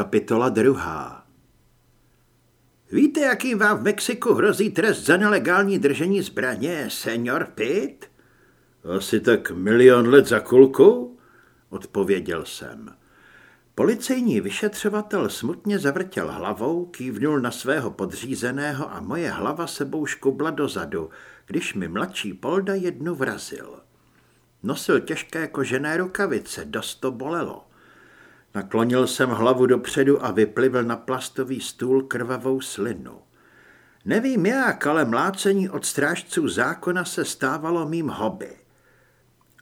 Kapitola druhá Víte, jaký vám v Mexiku hrozí trest za nelegální držení zbraně, senior Pitt? Asi tak milion let za kulku, odpověděl jsem. Policejní vyšetřovatel smutně zavrtěl hlavou, kývnul na svého podřízeného a moje hlava sebou škubla dozadu, když mi mladší Polda jednu vrazil. Nosil těžké kožené rukavice, dost to bolelo. Naklonil jsem hlavu dopředu a vyplivl na plastový stůl krvavou slinu. Nevím jak, ale mlácení od strážců zákona se stávalo mým hobby.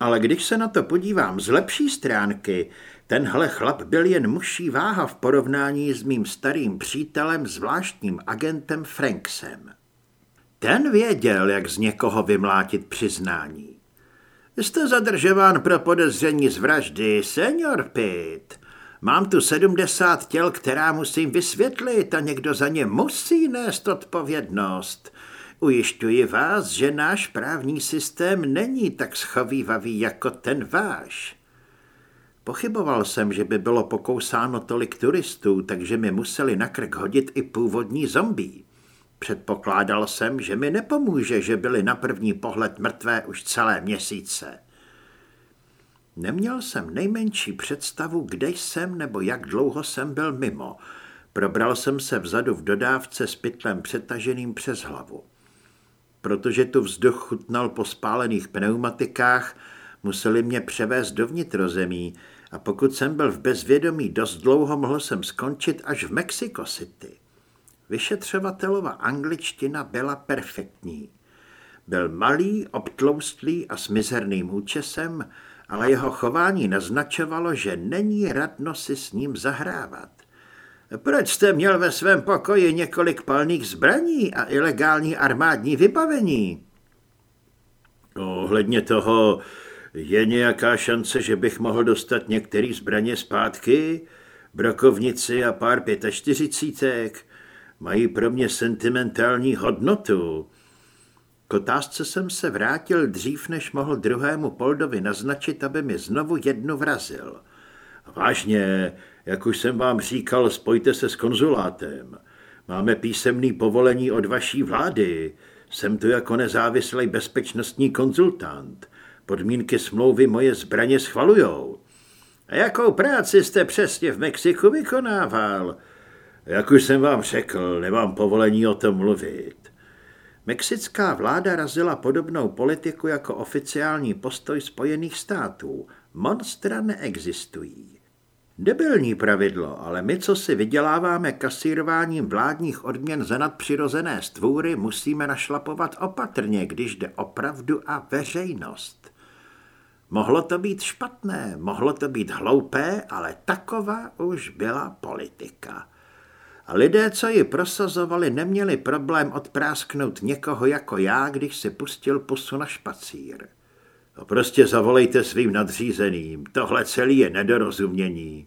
Ale když se na to podívám z lepší stránky, tenhle chlap byl jen muší váha v porovnání s mým starým přítelem, zvláštním agentem Franksem. Ten věděl, jak z někoho vymlátit přiznání. Jste zadržován pro podezření z vraždy, senior Pitt. Mám tu sedmdesát těl, která musím vysvětlit a někdo za ně musí nést odpovědnost. Ujišťuji vás, že náš právní systém není tak schovývavý jako ten váš. Pochyboval jsem, že by bylo pokousáno tolik turistů, takže mi museli na krk hodit i původní zombí. Předpokládal jsem, že mi nepomůže, že byli na první pohled mrtvé už celé měsíce. Neměl jsem nejmenší představu, kde jsem nebo jak dlouho jsem byl mimo. Probral jsem se vzadu v dodávce s pytlem přetaženým přes hlavu. Protože tu vzduch chutnal po spálených pneumatikách, museli mě převést do vnitrozemí a pokud jsem byl v bezvědomí dost dlouho, mohl jsem skončit až v Mexico City. Vyšetřovatelova angličtina byla perfektní. Byl malý, obtloustlý a s mizerným účesem, ale jeho chování naznačovalo, že není radno si s ním zahrávat. Proč jste měl ve svém pokoji několik palných zbraní a ilegální armádní vybavení? Ohledně toho je nějaká šance, že bych mohl dostat některé zbraně zpátky? Brokovnici a pár pětačtyřicítek mají pro mě sentimentální hodnotu. K otázce jsem se vrátil dřív, než mohl druhému Poldovi naznačit, aby mi znovu jednu vrazil. Vážně, jak už jsem vám říkal, spojte se s konzulátem. Máme písemný povolení od vaší vlády. Jsem tu jako nezávislý bezpečnostní konzultant. Podmínky smlouvy moje zbraně schvalujou. A jakou práci jste přesně v Mexiku vykonával? Jak už jsem vám řekl, nemám povolení o tom mluvit. Mexická vláda razila podobnou politiku jako oficiální postoj Spojených států. Monstra neexistují. Debilní pravidlo, ale my, co si vyděláváme kasírováním vládních odměn za nadpřirozené stvůry, musíme našlapovat opatrně, když jde opravdu a veřejnost. Mohlo to být špatné, mohlo to být hloupé, ale taková už byla politika. A lidé, co ji prosazovali, neměli problém odprásknout někoho jako já, když si pustil pusu na špacír. No prostě zavolejte svým nadřízeným, tohle celý je nedorozumění.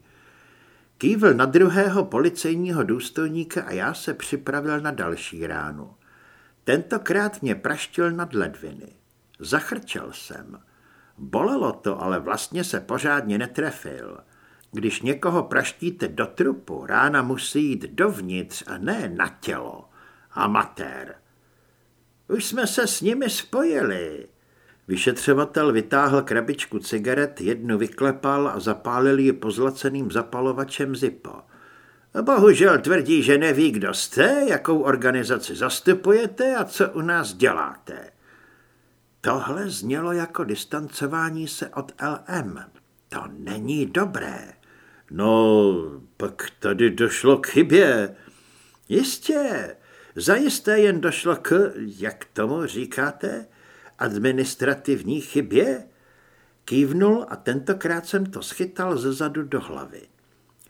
Kývl na druhého policejního důstojníka a já se připravil na další ránu. Tentokrát mě praštil nad ledviny. Zachrčel jsem. Bolelo to, ale vlastně se pořádně netrefil. Když někoho praštíte do trupu, rána musí jít dovnitř a ne na tělo. Amatér. Už jsme se s nimi spojili. Vyšetřovatel vytáhl krabičku cigaret, jednu vyklepal a zapálil ji pozlaceným zapalovačem Zippo. Bohužel tvrdí, že neví, kdo jste, jakou organizaci zastupujete a co u nás děláte. Tohle znělo jako distancování se od LM. To není dobré. No, pak tady došlo k chybě. Jistě, zajisté jen došlo k, jak tomu říkáte, administrativní chybě? Kývnul a tentokrát jsem to schytal ze zadu do hlavy.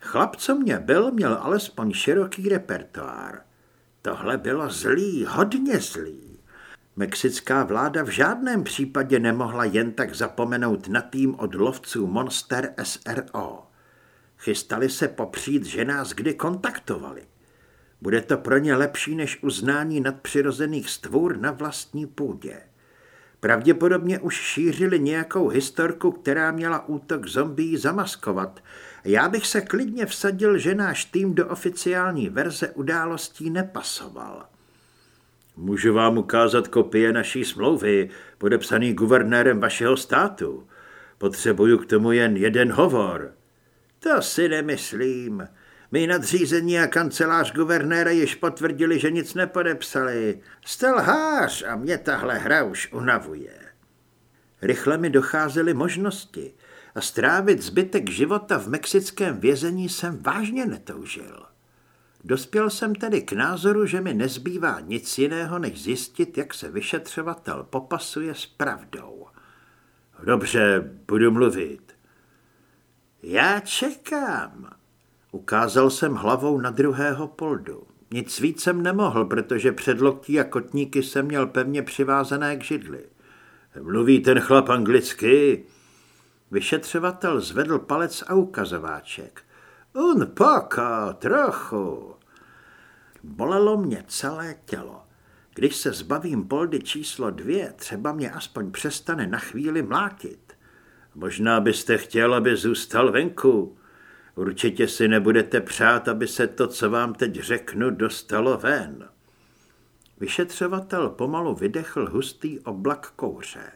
Chlap, co mě byl, měl alespoň široký repertoár. Tohle bylo zlý, hodně zlý. Mexická vláda v žádném případě nemohla jen tak zapomenout na tým od lovců Monster SRO. Chystali se popřít, že nás kdy kontaktovali. Bude to pro ně lepší než uznání nadpřirozených stvůr na vlastní půdě. Pravděpodobně už šířili nějakou historku, která měla útok zombí zamaskovat Já bych se klidně vsadil, že náš tým do oficiální verze událostí nepasoval. Můžu vám ukázat kopie naší smlouvy, podepsaný guvernérem vašeho státu. Potřebuju k tomu jen jeden hovor. To si nemyslím. My nadřízení a kancelář guvernéra již potvrdili, že nic nepodepsali. Jste lhář a mě tahle hra už unavuje. Rychle mi docházely možnosti a strávit zbytek života v mexickém vězení jsem vážně netoužil. Dospěl jsem tedy k názoru, že mi nezbývá nic jiného, než zjistit, jak se vyšetřovatel popasuje s pravdou. Dobře, budu mluvit. Já čekám. Ukázal jsem hlavou na druhého poldu. Nic víc jsem nemohl, protože předloktí a kotníky jsem měl pevně přivázané k židli. Mluví ten chlap anglicky? Vyšetřovatel zvedl palec a ukazováček. Un poco, trochu. Bolelo mě celé tělo. Když se zbavím poldy číslo dvě, třeba mě aspoň přestane na chvíli mlátit. Možná byste chtěl, aby zůstal venku. Určitě si nebudete přát, aby se to, co vám teď řeknu, dostalo ven. Vyšetřovatel pomalu vydechl hustý oblak kouře.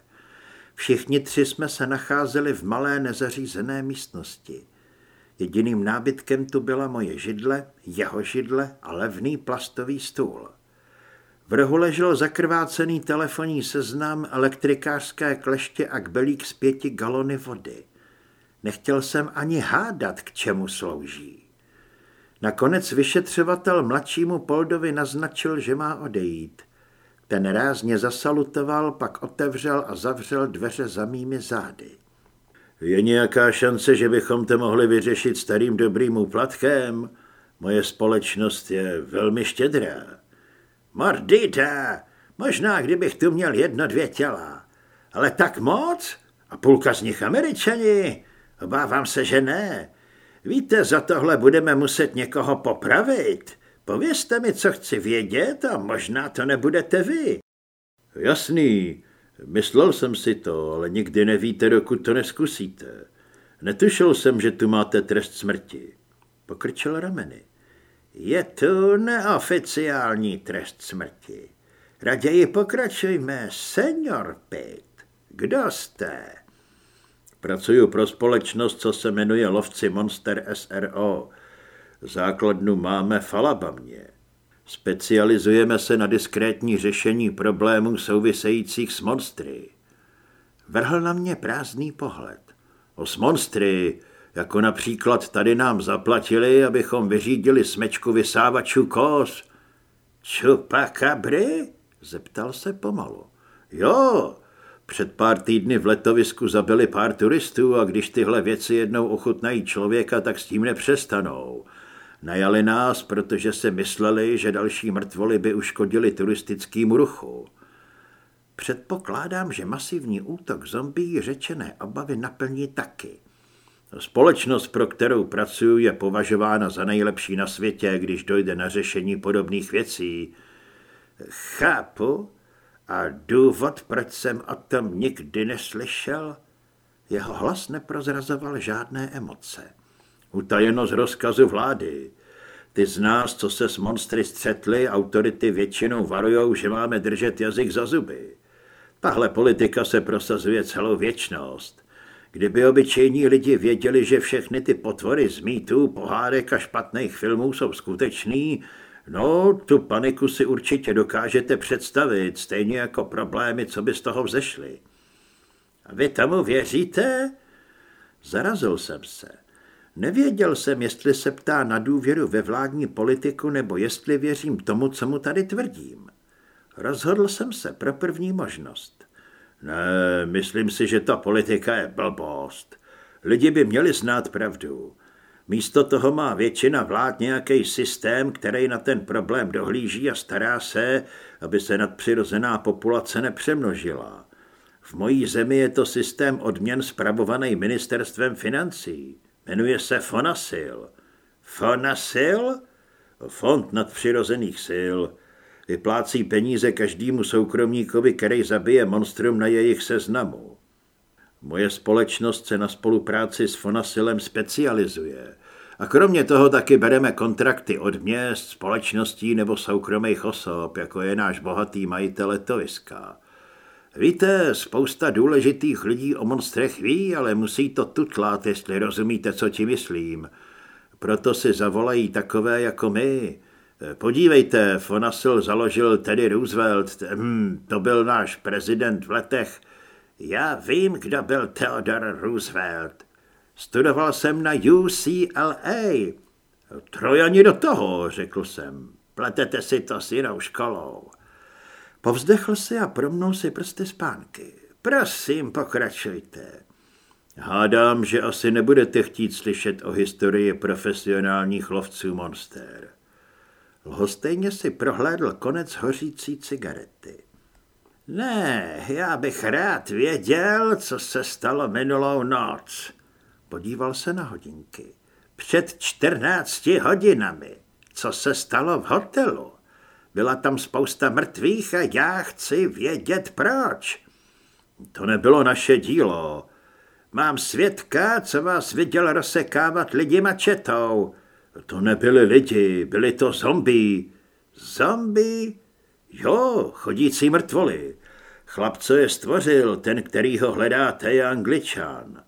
Všichni tři jsme se nacházeli v malé nezařízené místnosti. Jediným nábytkem tu byla moje židle, jeho židle a levný plastový stůl. V rohu ležel zakrvácený telefonní seznam, elektrikářské kleště a kbelík z pěti galony vody. Nechtěl jsem ani hádat, k čemu slouží. Nakonec vyšetřovatel mladšímu Poldovi naznačil, že má odejít. Ten rázně zasalutoval, pak otevřel a zavřel dveře za mými zády. Je nějaká šance, že bychom to mohli vyřešit starým dobrým úplatkem? Moje společnost je velmi štědrá. Mordita, možná kdybych tu měl jedno, dvě těla. Ale tak moc? A půlka z nich američani? Obávám se, že ne. Víte, za tohle budeme muset někoho popravit. Povězte mi, co chci vědět a možná to nebudete vy. Jasný, myslel jsem si to, ale nikdy nevíte, dokud to neskusíte. Netušil jsem, že tu máte trest smrti. Pokrčil rameny. Je tu neoficiální trest smrti. Raději pokračujme, senior Pitt. Kdo jste? Pracuju pro společnost, co se jmenuje Lovci Monster SRO. Základnu máme v Alabamě. Specializujeme se na diskrétní řešení problémů souvisejících s monstry. Vrhl na mě prázdný pohled. O s monstry, jako například tady nám zaplatili, abychom vyřídili smečku vysávačů kos. Čupakabry? Zeptal se pomalu. Jo, před pár týdny v letovisku zabili pár turistů a když tyhle věci jednou ochutnají člověka, tak s tím nepřestanou. Najali nás, protože se mysleli, že další mrtvoly by uškodili turistickému ruchu. Předpokládám, že masivní útok zombí řečené obavy naplní taky. Společnost, pro kterou pracuji, je považována za nejlepší na světě, když dojde na řešení podobných věcí. Chápu. A důvod, proč jsem o tom nikdy neslyšel? Jeho hlas neprozrazoval žádné emoce. Utajeno z rozkazu vlády. Ty z nás, co se s monstry střetli, autority většinou varujou, že máme držet jazyk za zuby. Tahle politika se prosazuje celou věčnost. Kdyby obyčejní lidi věděli, že všechny ty potvory z mýtů, pohádek a špatných filmů jsou skutečný, no, tu paniku si určitě dokážete představit, stejně jako problémy, co by z toho vzešly. A vy tomu věříte? Zarazil jsem se. Nevěděl jsem, jestli se ptá na důvěru ve vládní politiku, nebo jestli věřím tomu, co mu tady tvrdím. Rozhodl jsem se pro první možnost. Ne, myslím si, že ta politika je blbost. Lidi by měli znát pravdu. Místo toho má většina vlád nějaký systém, který na ten problém dohlíží a stará se, aby se nadpřirozená populace nepřemnožila. V mojí zemi je to systém odměn spravovaný ministerstvem financí. Jmenuje se Fonasil. Fonasil? Fond nadpřirozených sil. Vyplácí peníze každému soukromníkovi, který zabije monstrum na jejich seznamu. Moje společnost se na spolupráci s Fonasilem specializuje. A kromě toho taky bereme kontrakty od měst, společností nebo soukromých osob, jako je náš bohatý majitel letoviska. Víte, spousta důležitých lidí o monstrech ví, ale musí to tutlat, jestli rozumíte, co ti myslím. Proto si zavolají takové jako my. Podívejte, Fonasil založil Teddy Roosevelt, hm, to byl náš prezident v letech. Já vím, kdo byl Theodore Roosevelt. Studoval jsem na UCLA. Trojani do toho, řekl jsem. Pletete si to s jinou školou. Povzdechl si a promnul si prsty spánky. Prosím, pokračujte. Hádám, že asi nebudete chtít slyšet o historii profesionálních lovců monster. Lhostejně si prohlédl konec hořící cigarety. Ne, já bych rád věděl, co se stalo minulou noc. Podíval se na hodinky. Před čtrnácti hodinami. Co se stalo v hotelu? Byla tam spousta mrtvých a já chci vědět proč. To nebylo naše dílo. Mám svědka, co vás viděl rozsekávat lidi mačetou. To nebyli lidi, byli to zombí. Zombí? Jo, chodící mrtvoli. Chlap, co je stvořil, ten, který ho hledáte, je angličan.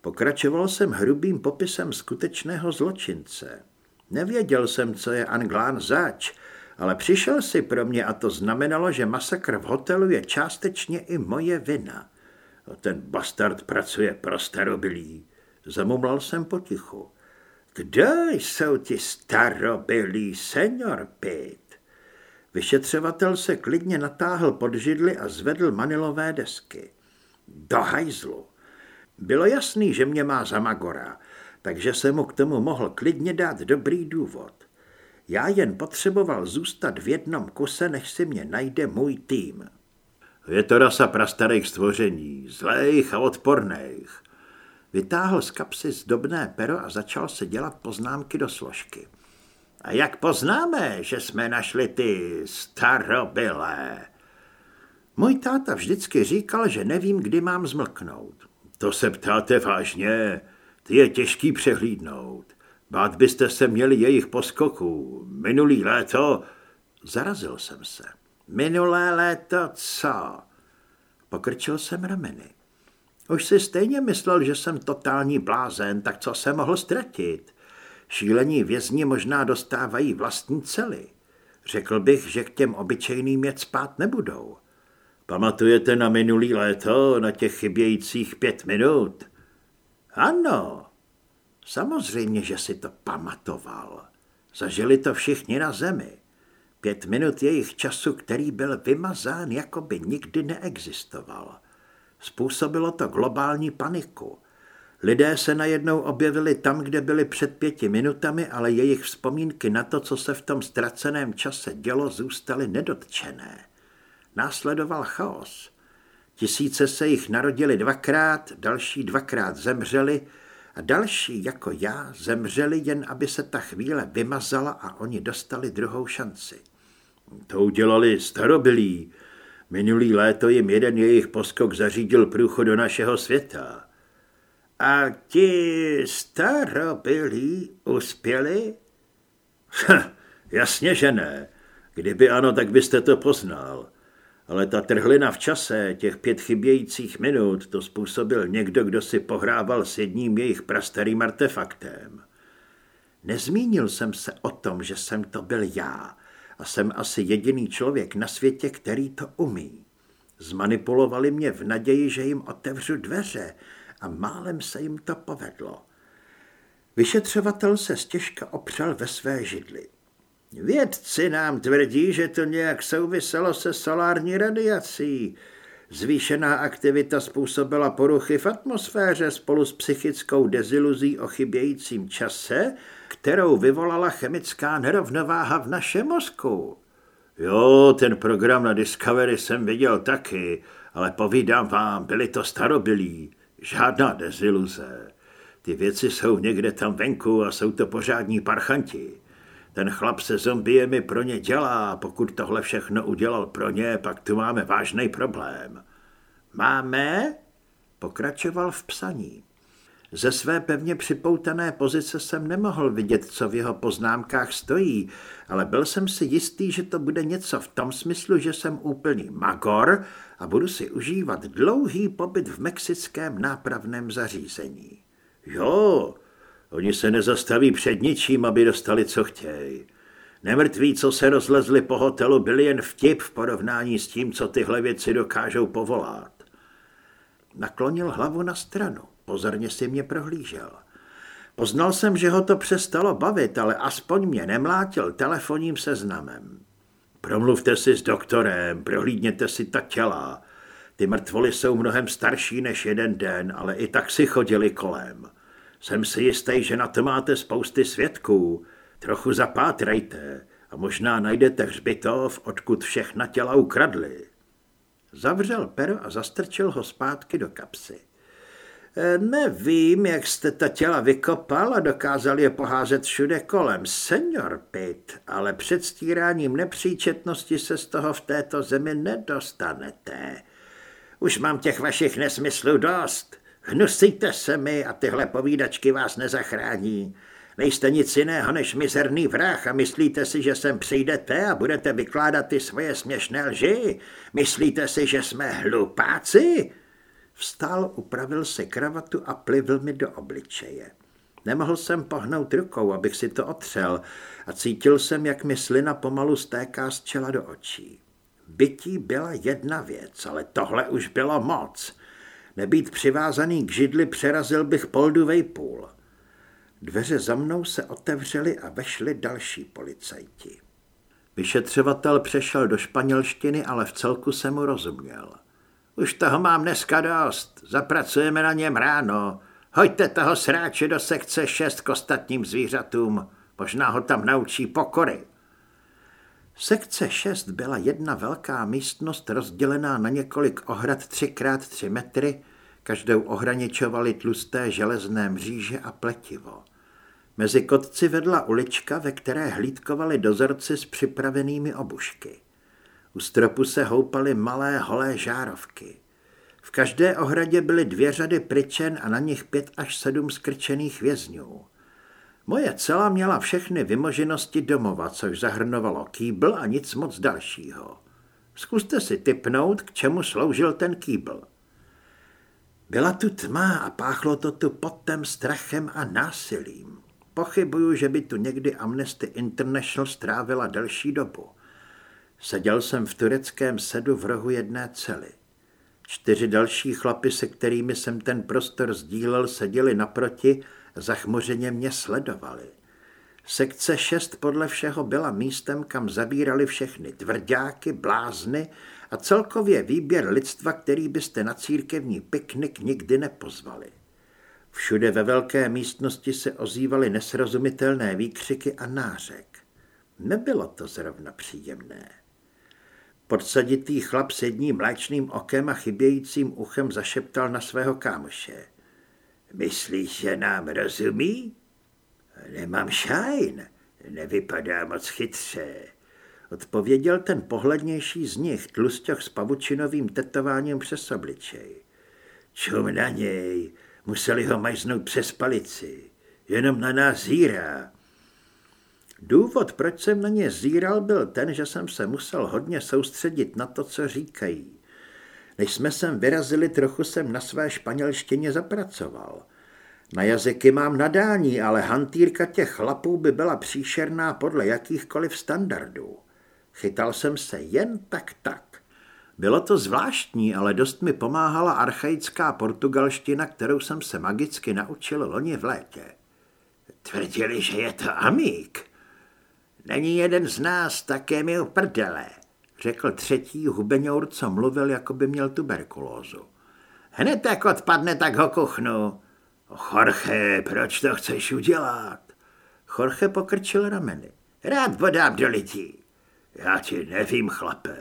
Pokračoval jsem hrubým popisem skutečného zločince. Nevěděl jsem, co je Anglán zač, ale přišel si pro mě a to znamenalo, že masakr v hotelu je částečně i moje vina. Ten bastard pracuje pro starobilí. Zamumlal jsem potichu. Kdo jsou ti starobilí, senior Pitt? Vyšetřovatel se klidně natáhl pod židli a zvedl manilové desky. Do hajzlu. Bylo jasný, že mě má za Magora, takže se mu k tomu mohl klidně dát dobrý důvod. Já jen potřeboval zůstat v jednom kuse, než si mě najde můj tým. Je to rasa prastarých stvoření, zlejch a odporných. Vytáhl z kapsy zdobné pero a začal se dělat poznámky do složky. A jak poznáme, že jsme našli ty starobylé? Můj táta vždycky říkal, že nevím, kdy mám zmlknout. To se ptáte vážně? Ty je těžký přehlídnout. Bát byste se měli jejich poskoků. Minulý léto... Zarazil jsem se. Minulé léto co? Pokrčil jsem rameny. Už si stejně myslel, že jsem totální blázen, tak co se mohl ztratit? Šílení vězni možná dostávají vlastní cely. Řekl bych, že k těm obyčejným jet spát nebudou. Pamatujete na minulý léto, na těch chybějících pět minut? Ano, samozřejmě, že si to pamatoval. Zažili to všichni na zemi. Pět minut jejich času, který byl vymazán, jako by nikdy neexistoval. Způsobilo to globální paniku. Lidé se najednou objevili tam, kde byli před pěti minutami, ale jejich vzpomínky na to, co se v tom ztraceném čase dělo, zůstaly nedotčené. Následoval chaos. Tisíce se jich narodili dvakrát, další dvakrát zemřeli a další, jako já, zemřeli jen, aby se ta chvíle vymazala a oni dostali druhou šanci. To udělali starobilí. Minulý léto jim jeden jejich poskok zařídil průchod do našeho světa. A ti starobilí uspěli? jasně, že ne. Kdyby ano, tak byste to poznal. Ale ta trhlina v čase, těch pět chybějících minut, to způsobil někdo, kdo si pohrával s jedním jejich prastarým artefaktem. Nezmínil jsem se o tom, že jsem to byl já a jsem asi jediný člověk na světě, který to umí. Zmanipulovali mě v naději, že jim otevřu dveře a málem se jim to povedlo. Vyšetřovatel se stěžka opřel ve své židli. Vědci nám tvrdí, že to nějak souviselo se solární radiací. Zvýšená aktivita způsobila poruchy v atmosféře spolu s psychickou deziluzí o chybějícím čase, kterou vyvolala chemická nerovnováha v našem mozku. Jo, ten program na Discovery jsem viděl taky, ale povídám vám, byli to starobilí. Žádná deziluze. Ty věci jsou někde tam venku a jsou to pořádní parchanti. Ten chlap se zombiemi pro ně dělá, pokud tohle všechno udělal pro ně, pak tu máme vážný problém. Máme? Pokračoval v psaní. Ze své pevně připoutané pozice jsem nemohl vidět, co v jeho poznámkách stojí, ale byl jsem si jistý, že to bude něco v tom smyslu, že jsem úplný magor a budu si užívat dlouhý pobyt v mexickém nápravném zařízení. Jo, oni se nezastaví před ničím, aby dostali, co chtějí. Nemrtví, co se rozlezli po hotelu, byli jen vtip v porovnání s tím, co tyhle věci dokážou povolat. Naklonil hlavu na stranu. Pozorně si mě prohlížel. Poznal jsem, že ho to přestalo bavit, ale aspoň mě nemlátil telefonním seznamem. Promluvte si s doktorem, prohlídněte si ta těla. Ty mrtvoly jsou mnohem starší než jeden den, ale i tak si chodili kolem. Jsem si jistý, že na to máte spousty svědků. Trochu zapátrejte a možná najdete hřbitov, odkud všechna těla ukradli. Zavřel pero a zastrčil ho zpátky do kapsy. Nevím, jak jste ta těla vykopal a dokázal je poházet všude kolem, senior Pitt, ale předstíráním nepříčetnosti se z toho v této zemi nedostanete. Už mám těch vašich nesmyslů dost. Hnusíte se mi a tyhle povídačky vás nezachrání. Nejste nic jiného než mizerný vrah a myslíte si, že sem přijdete a budete vykládat ty svoje směšné lži? Myslíte si, že jsme hlupáci? Vstal, upravil si kravatu a plivl mi do obličeje. Nemohl jsem pohnout rukou, abych si to otřel a cítil jsem, jak mi slina pomalu stéká z čela do očí. Bytí byla jedna věc, ale tohle už bylo moc. Nebýt přivázaný k židli, přerazil bych polduvej půl. Dveře za mnou se otevřely a vešli další policajti. Vyšetřovatel přešel do španělštiny, ale v celku se mu rozuměl. Už toho mám dneska dost, zapracujeme na něm ráno. Hoďte toho sráče do sekce 6 k ostatním zvířatům, možná ho tam naučí pokory. Sekce 6 byla jedna velká místnost rozdělená na několik ohrad 3x3 metry, každou ohraničovaly tlusté železné mříže a pletivo. Mezi kotci vedla ulička, ve které hlídkovali dozorci s připravenými obušky. U stropu se houpaly malé holé žárovky. V každé ohradě byly dvě řady pryčen a na nich pět až sedm skrčených vězňů. Moje cela měla všechny vymoženosti domova, což zahrnovalo kýbl a nic moc dalšího. Zkuste si typnout, k čemu sloužil ten kýbl. Byla tu tma a páchlo to tu potem, strachem a násilím. Pochybuju, že by tu někdy Amnesty International strávila delší dobu. Seděl jsem v tureckém sedu v rohu jedné cely. Čtyři další chlapy, se kterými jsem ten prostor sdílel, seděli naproti, zachmořeně mě sledovali. Sekce 6 podle všeho byla místem, kam zabírali všechny tvrdáky, blázny a celkově výběr lidstva, který byste na církevní piknik nikdy nepozvali. Všude ve velké místnosti se ozývaly nesrozumitelné výkřiky a nářek. Nebylo to zrovna příjemné. Podsaditý chlap s jedním mléčným okem a chybějícím uchem zašeptal na svého kámoše. Myslíš, že nám rozumí? Nemám šajn, nevypadá moc chytře. Odpověděl ten pohlednější z nich, tlustěch s pavučinovým tetováním přes obličej. Čum na něj, museli ho majznout přes palici. Jenom na nás zírá. Důvod, proč jsem na ně zíral, byl ten, že jsem se musel hodně soustředit na to, co říkají. Než jsme sem vyrazili, trochu jsem na své španělštině zapracoval. Na jazyky mám nadání, ale hantýrka těch chlapů by byla příšerná podle jakýchkoliv standardů. Chytal jsem se jen tak tak. Bylo to zvláštní, ale dost mi pomáhala archaická portugalština, kterou jsem se magicky naučil loni v létě. Tvrdili, že je to amík. Není jeden z nás, také mi uprdele, řekl třetí hubeňour, co mluvil, jako by měl tuberkulózu. Hned jak odpadne, tak ho kuchnu. Jorge, proč to chceš udělat? Jorge pokrčil rameny. Rád podám do lidí. Já ti nevím, chlape.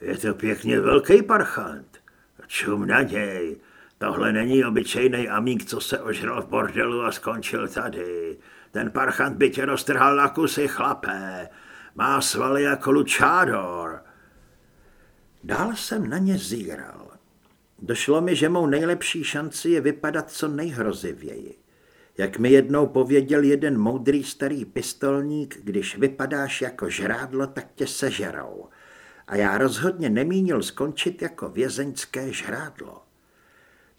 Je to pěkně velký parchant. Čum na něj. Tohle není obyčejný amík, co se ožral v bordelu a skončil tady. Ten parchant by tě roztrhal na kusy, chlapé. Má svaly jako lučádor. Dál jsem na ně zíral. Došlo mi, že mou nejlepší šanci je vypadat co nejhrozivěji. Jak mi jednou pověděl jeden moudrý starý pistolník, když vypadáš jako žrádlo, tak tě sežerou. A já rozhodně nemínil skončit jako vězeňské žrádlo.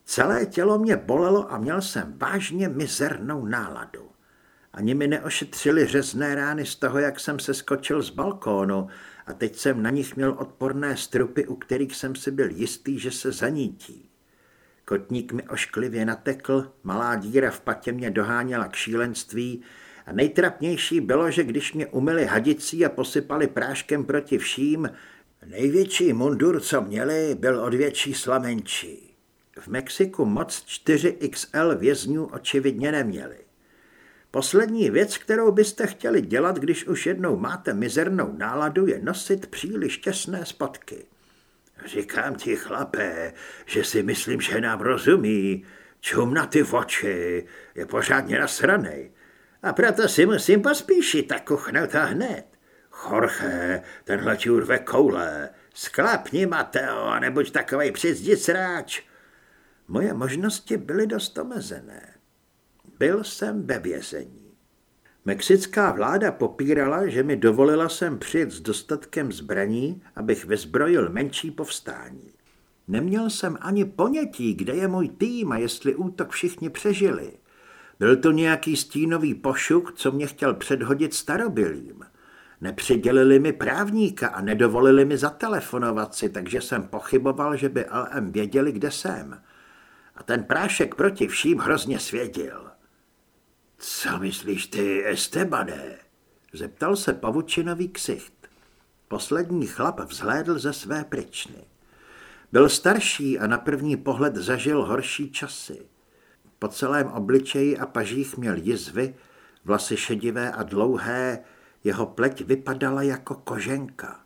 Celé tělo mě bolelo a měl jsem vážně mizernou náladu. Ani mi neošetřili řezné rány z toho, jak jsem se skočil z balkónu a teď jsem na nich měl odporné strupy, u kterých jsem si byl jistý, že se zanítí. Kotník mi ošklivě natekl, malá díra v patě mě doháněla k šílenství a nejtrapnější bylo, že když mě umyli hadicí a posypali práškem proti vším, největší mundur, co měli, byl od větší slamenčí. V Mexiku moc 4XL vězňů očividně neměli. Poslední věc, kterou byste chtěli dělat, když už jednou máte mizernou náladu, je nosit příliš těsné spotky. Říkám ti, chlapé, že si myslím, že nám rozumí. Čum na ty oči, je pořádně nasranej. A proto si musím pospíšit a kuchnout a hned. Jorge, tenhle ti urve koule. Sklapni, Mateo, a nebuď takovej sráč. Moje možnosti byly dost omezené. Byl jsem ve vězení. Mexická vláda popírala, že mi dovolila sem přijet s dostatkem zbraní, abych vyzbrojil menší povstání. Neměl jsem ani ponětí, kde je můj tým a jestli útok všichni přežili. Byl to nějaký stínový pošuk, co mě chtěl předhodit starobilým. Nepřidělili mi právníka a nedovolili mi zatelefonovat si, takže jsem pochyboval, že by LM věděli, kde jsem. A ten prášek proti vším hrozně svěděl. Co myslíš ty, Estebane? Zeptal se pavučinový ksicht. Poslední chlap vzhlédl ze své pryčny. Byl starší a na první pohled zažil horší časy. Po celém obličeji a pažích měl jizvy, vlasy šedivé a dlouhé, jeho pleť vypadala jako koženka.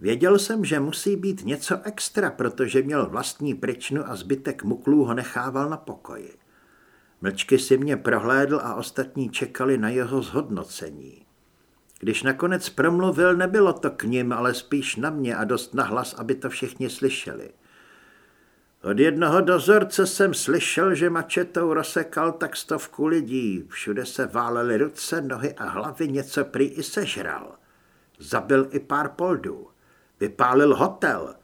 Věděl jsem, že musí být něco extra, protože měl vlastní pryčnu a zbytek muklů ho nechával na pokoji. Mlčky si mě prohlédl a ostatní čekali na jeho zhodnocení. Když nakonec promluvil, nebylo to k ním, ale spíš na mě a dost nahlas, aby to všichni slyšeli. Od jednoho dozorce jsem slyšel, že mačetou rozsekal tak stovku lidí. Všude se válely ruce, nohy a hlavy, něco prý i sežral. Zabil i pár poldů. Vypálil hotel.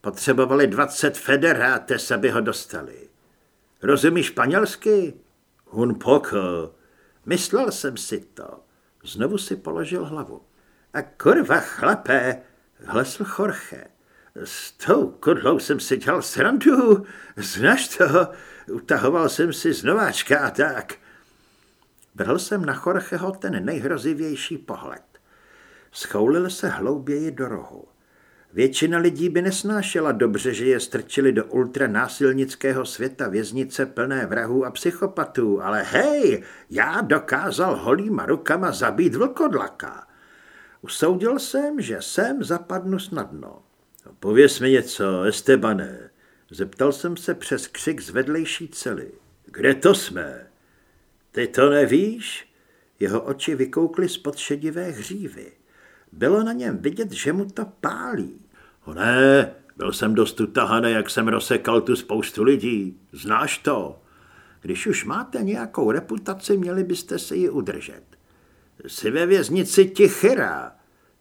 Potřebovali 20 federátes, aby ho dostali. Rozumí španělsky? Hun poko. Myslel jsem si to. Znovu si položil hlavu. A kurva chlape, hlesl Jorge. S tou kudlou jsem si dělal srandu, znáš to, utahoval jsem si z nováčka a tak. Vrhl jsem na Jorgeho ten nejhrozivější pohled. Schoulil se hlouběji do rohu. Většina lidí by nesnášela dobře, že je strčili do ultranásilnického světa věznice plné vrahů a psychopatů, ale hej, já dokázal holýma rukama zabít vlkodlaka. Usoudil jsem, že sem zapadnu snadno. Pověz mi něco, Estebane. Zeptal jsem se přes křik z vedlejší cely. Kde to jsme? Ty to nevíš? Jeho oči vykoukly spod šedivé hřívy. Bylo na něm vidět, že mu to pálí. O ne, byl jsem dost utahaný, jak jsem rozsekal tu spoustu lidí. Znáš to? Když už máte nějakou reputaci, měli byste se ji udržet. Jsi ve věznici Tichyra.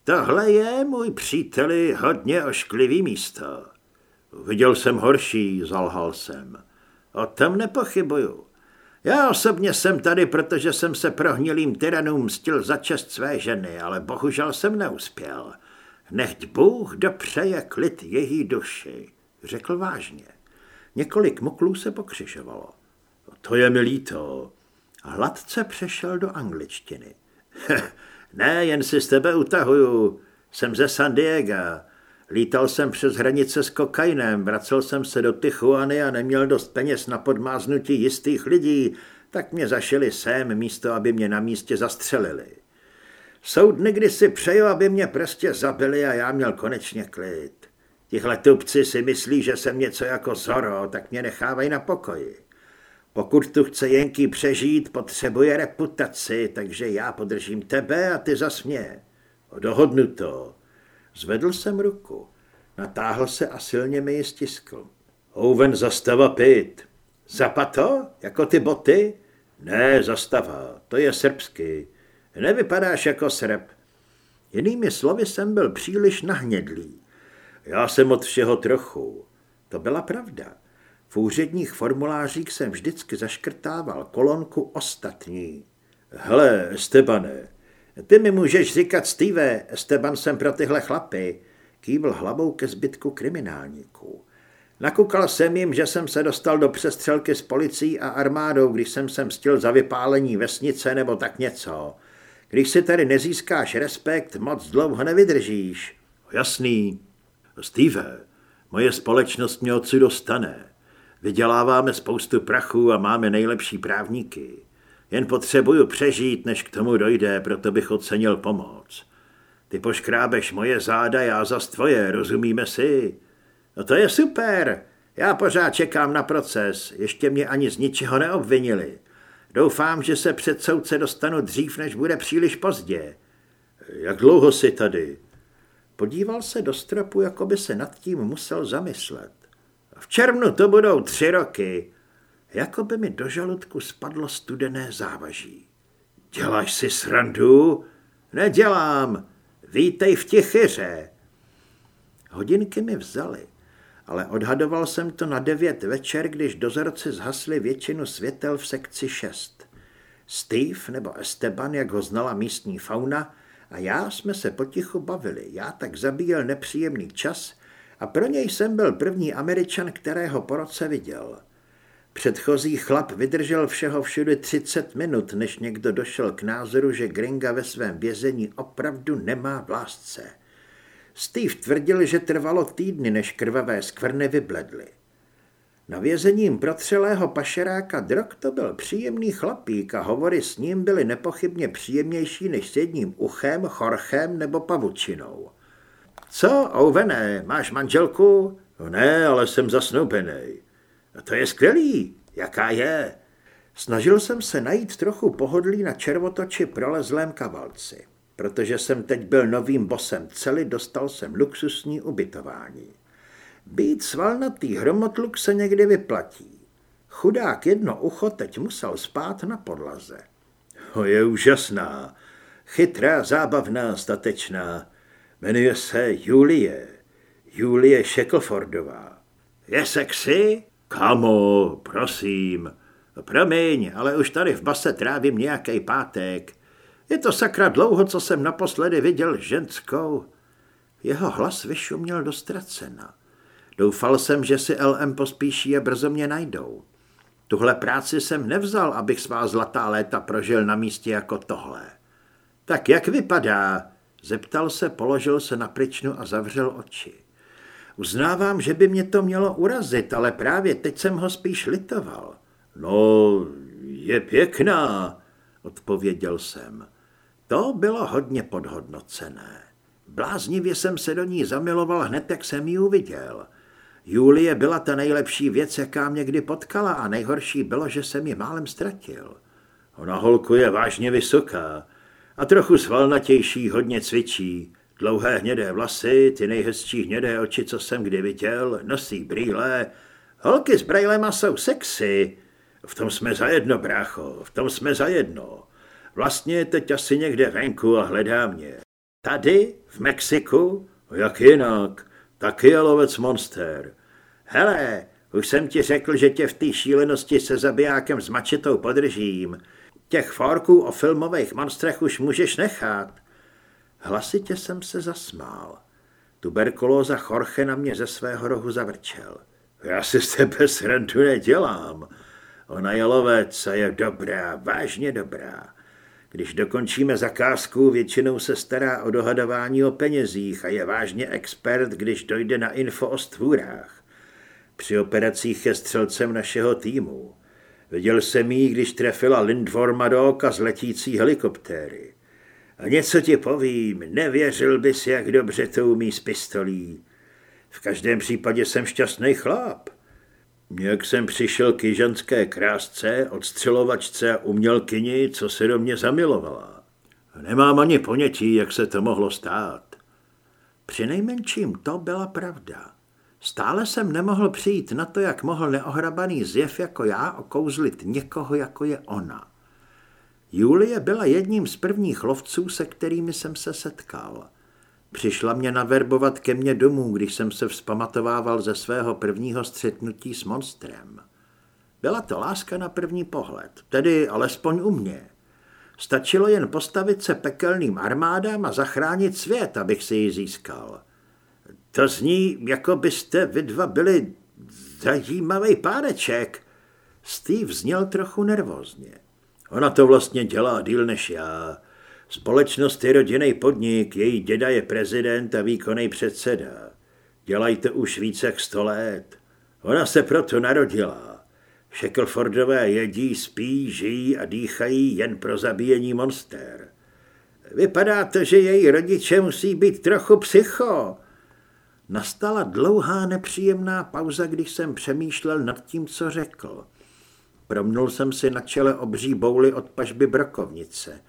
Tohle je, můj příteli, hodně ošklivý místo. Viděl jsem horší, zalhal jsem. O tom nepochybuju. Já osobně jsem tady, protože jsem se prohnilým tyranům stil za čest své ženy, ale bohužel jsem neuspěl. Nechť Bůh dopřeje klid její duši, řekl vážně. Několik muklů se pokřižovalo. To je mi líto. Hladce přešel do angličtiny. ne, jen si z tebe utahuju. Jsem ze San Diego. Lítal jsem přes hranice s kokainem, vracel jsem se do Tichuany a neměl dost peněz na podmáznutí jistých lidí, tak mě zašili sem místo, aby mě na místě zastřelili. Jsou dny, si přeju, aby mě prostě zabili a já měl konečně klid. Tihle tupci si myslí, že jsem něco jako Zoro, tak mě nechávají na pokoji. Pokud tu chce Jenky přežít, potřebuje reputaci, takže já podržím tebe a ty zas mě. Dohodnu to. Zvedl jsem ruku. Natáhl se a silně mi ji stiskl. Owen zastava pit. Zapato? Jako ty boty? Ne, zastava, to je srbsky. Nevypadáš jako Srb. Jinými slovy jsem byl příliš nahnědlý. Já jsem od všeho trochu. To byla pravda. V úředních formulářích jsem vždycky zaškrtával kolonku ostatní. Hele, Stebane. Ty mi můžeš říkat Steve, Esteban jsem pro tyhle chlapy. Kývl hlavou ke zbytku kriminálníků. Nakukal jsem jim, že jsem se dostal do přestřelky s policií a armádou, když jsem sem stil za vypálení vesnice nebo tak něco. Když si tady nezískáš respekt, moc dlouho nevydržíš. Jasný. Steve, moje společnost mě odsud dostane. Vyděláváme spoustu prachu a máme nejlepší právníky. Jen potřebuju přežít, než k tomu dojde, proto bych ocenil pomoc. Ty poškrábeš moje záda, já za tvoje, rozumíme si? No to je super. Já pořád čekám na proces, ještě mě ani z ničeho neobvinili. Doufám, že se před soudce dostanu dřív, než bude příliš pozdě. Jak dlouho jsi tady? Podíval se do stropu, jako by se nad tím musel zamyslet. V červnu to budou tři roky. Jako by mi do žaludku spadlo studené závaží. Děláš si srandu? Nedělám. Vítej v Tichyře. Hodinky mi vzali, ale odhadoval jsem to na devět večer, když dozorci zhasli většinu světel v sekci 6. Steve nebo Esteban, jak ho znala místní fauna, a já jsme se potichu bavili. Já tak zabíjel nepříjemný čas a pro něj jsem byl první američan, kterého po roce viděl. Předchozí chlap vydržel všeho všude 30 minut, než někdo došel k názoru, že Gringa ve svém vězení opravdu nemá v lásce. Steve tvrdil, že trvalo týdny, než krvavé skvrny vybledly. Na vězením protřelého pašeráka drog to byl příjemný chlapík a hovory s ním byly nepochybně příjemnější než s jedním uchem, chorchem nebo pavučinou. Co, Ouvené, máš manželku? No ne, ale jsem zasnoubený. No to je skvělý. Jaká je? Snažil jsem se najít trochu pohodlí na červotoči prolezlém kavalci. Protože jsem teď byl novým bosem cely, dostal jsem luxusní ubytování. Být svalnatý hromotluk se někdy vyplatí. Chudák jedno ucho teď musel spát na podlaze. O, je úžasná, chytrá, zábavná, statečná. Jmenuje se Julie. Julie Shacklefordová. Je sexy? Kamo, prosím. Promiň, ale už tady v base trávím nějaký pátek. Je to sakra dlouho, co jsem naposledy viděl ženskou. Jeho hlas vyšuměl do ztracena. Doufal jsem, že si LM pospíší a brzo mě najdou. Tuhle práci jsem nevzal, abych svá zlatá léta prožil na místě jako tohle. Tak jak vypadá? Zeptal se, položil se na pryčnu a zavřel oči. Uznávám, že by mě to mělo urazit, ale právě teď jsem ho spíš litoval. No, je pěkná, odpověděl jsem. To bylo hodně podhodnocené. Bláznivě jsem se do ní zamiloval hned, jak jsem ji uviděl. Julie byla ta nejlepší věc, jaká mě kdy potkala a nejhorší bylo, že jsem ji málem ztratil. Ona holku je vážně vysoká a trochu svalnatější, hodně cvičí. Dlouhé hnědé vlasy, ty nejhezčí hnědé oči, co jsem kdy viděl, nosí brýle. Holky s brýlema jsou sexy. V tom jsme zajedno, brácho, v tom jsme zajedno. Vlastně teď asi někde venku a hledá mě. Tady? V Mexiku? Jak jinak? Taky je lovec monster. Hele, už jsem ti řekl, že tě v té šílenosti se zabijákem s mačetou podržím. Těch forků o filmových monstrech už můžeš nechat. Hlasitě jsem se zasmál. Tuberkulóza Jorge na mě ze svého rohu zavrčel. Já si z tebe srandu nedělám. Ona je lovec a je dobrá, vážně dobrá. Když dokončíme zakázku, většinou se stará o dohadování o penězích a je vážně expert, když dojde na info o stvůrách. Při operacích je střelcem našeho týmu. Viděl jsem jí, když trefila Lindvorma do oka z letící helikoptéry. A něco ti povím, nevěřil bys, jak dobře to umí s pistolí. V každém případě jsem šťastný chlap. Jak jsem přišel k jižanské krásce, odstřelovačce a umělkyni, co se do mě zamilovala. Nemám ani ponětí, jak se to mohlo stát. Při nejmenším to byla pravda. Stále jsem nemohl přijít na to, jak mohl neohrabaný zjev jako já okouzlit někoho, jako je ona. Julie byla jedním z prvních lovců, se kterými jsem se setkal. Přišla mě naverbovat ke mně domů, když jsem se vzpamatovával ze svého prvního střetnutí s monstrem. Byla to láska na první pohled, tedy alespoň u mě. Stačilo jen postavit se pekelným armádám a zachránit svět, abych si ji získal. To zní, jako byste vy dva byli zajímavý páneček. Steve zněl trochu nervózně. Ona to vlastně dělá díl než já. Společnost je rodinný podnik, její děda je prezident a výkonný předseda. Dělají to už více jak sto let. Ona se proto narodila. Shacklefordové jedí, spí, žijí a dýchají jen pro zabíjení monster. Vypadá to, že její rodiče musí být trochu psycho. Nastala dlouhá nepříjemná pauza, když jsem přemýšlel nad tím, co řekl. Promnul jsem si na čele obří bouly od pažby brokovnice.